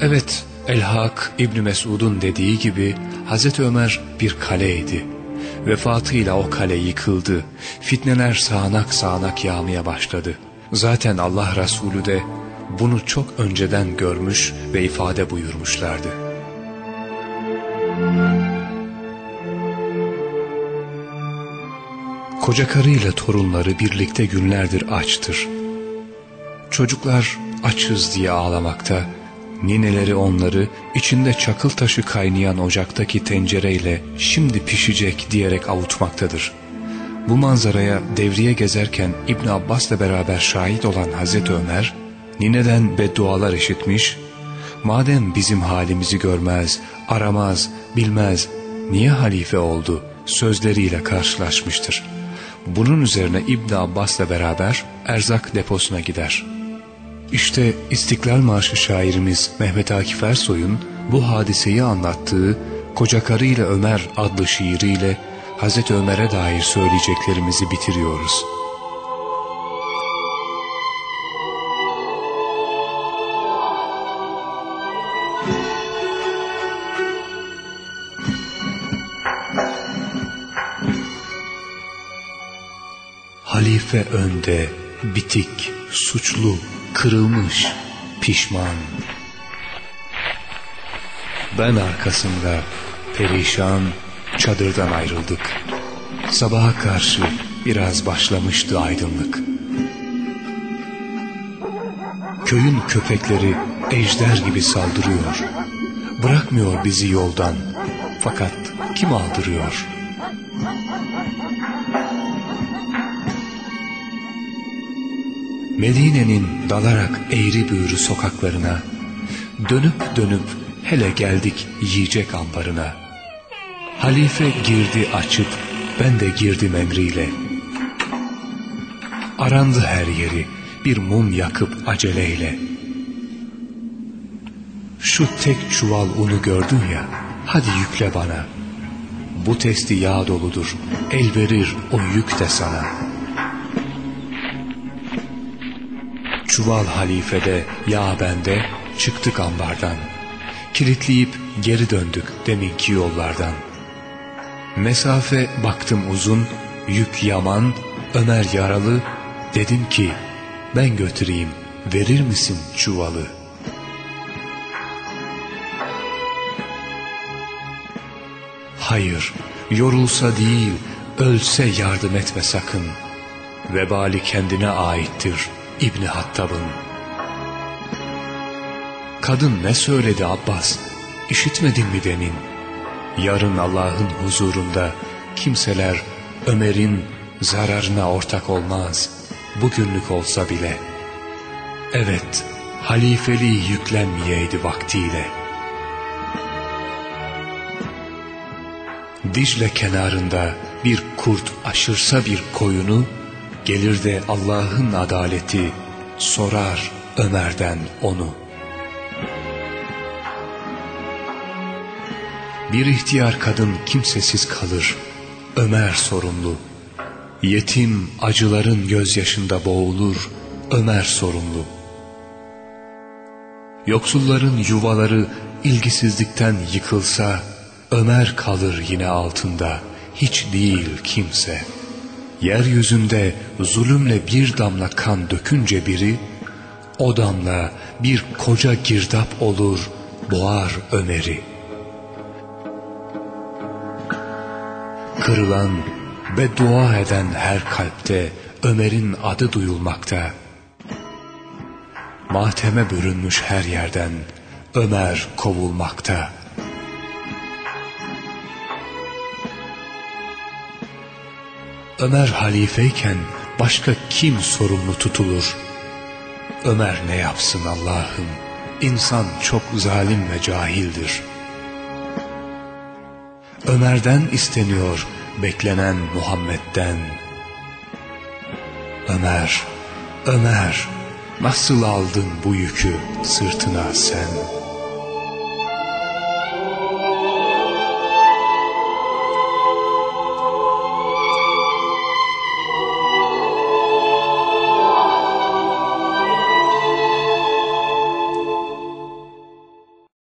Evet, El-Hak İbn Mesud'un dediği gibi Hazreti Ömer bir kaleydi. Vefatıyla o kale yıkıldı. Fitneler sağanak sağanak yağmaya başladı. Zaten Allah Resulü de bunu çok önceden görmüş ve ifade buyurmuşlardı. Koca karıyla torunları birlikte günlerdir açtır. Çocuklar açız diye ağlamakta, nineleri onları içinde çakıl taşı kaynayan ocaktaki tencereyle şimdi pişecek diyerek avutmaktadır. Bu manzaraya devriye gezerken İbn Abbas'la beraber şahit olan Hazreti Ömer, nineden beddualar işitmiş, madem bizim halimizi görmez, aramaz, bilmez, niye halife oldu sözleriyle karşılaşmıştır. Bunun üzerine İbn Abbas'la beraber erzak deposuna gider. İşte İstiklal Marşı şairimiz Mehmet Akif Ersoy'un bu hadiseyi anlattığı Koca Karı Ömer adlı şiiriyle Hazreti Ömer'e dair söyleyeceklerimizi bitiriyoruz. Halife önde, bitik, suçlu, kırılmış, pişman. Ben arkasında perişan çadırdan ayrıldık. Sabaha karşı biraz başlamıştı aydınlık. Köyün köpekleri ejder gibi saldırıyor. Bırakmıyor bizi yoldan. Fakat kim aldırıyor? Medine'nin dalarak eğri büğrü sokaklarına, dönüp dönüp hele geldik yiyecek ambarına. Halife girdi açıp ben de girdim emriyle. Arandı her yeri bir mum yakıp aceleyle. Şu tek çuval unu gördün ya hadi yükle bana. Bu testi yağ doludur el verir o yük de sana.'' Çuval halifede, yağ bende, çıktık ambardan. Kilitleyip geri döndük deminki yollardan. Mesafe baktım uzun, yük yaman, Ömer yaralı, dedim ki ben götüreyim, verir misin çuvalı? Hayır, yorulsa değil, ölse yardım etme sakın. Vebali kendine aittir.'' İbni Hattab'ın. Kadın ne söyledi Abbas? İşitmedin mi demin? Yarın Allah'ın huzurunda kimseler Ömer'in zararına ortak olmaz. Bugünlük olsa bile. Evet, halifeliği yüklenmeyeydi vaktiyle. Dicle kenarında bir kurt aşırsa bir koyunu, Gelir de Allah'ın adaleti sorar Ömer'den onu. Bir ihtiyar kadın kimsesiz kalır. Ömer sorumlu. Yetim acıların gözyaşında boğulur. Ömer sorumlu. Yoksulların yuvaları ilgisizlikten yıkılsa Ömer kalır yine altında. Hiç değil kimse.'' Yeryüzünde zulümle bir damla kan dökünce biri, o damla bir koca girdap olur, boğar Ömer'i. Kırılan ve dua eden her kalpte Ömer'in adı duyulmakta. Mateme bürünmüş her yerden Ömer kovulmakta.'' Ömer halifeyken başka kim sorumlu tutulur? Ömer ne yapsın Allah'ım? İnsan çok zalim ve cahildir. Ömer'den isteniyor beklenen Muhammed'den. Ömer, Ömer, Nasıl aldın bu yükü sırtına sen?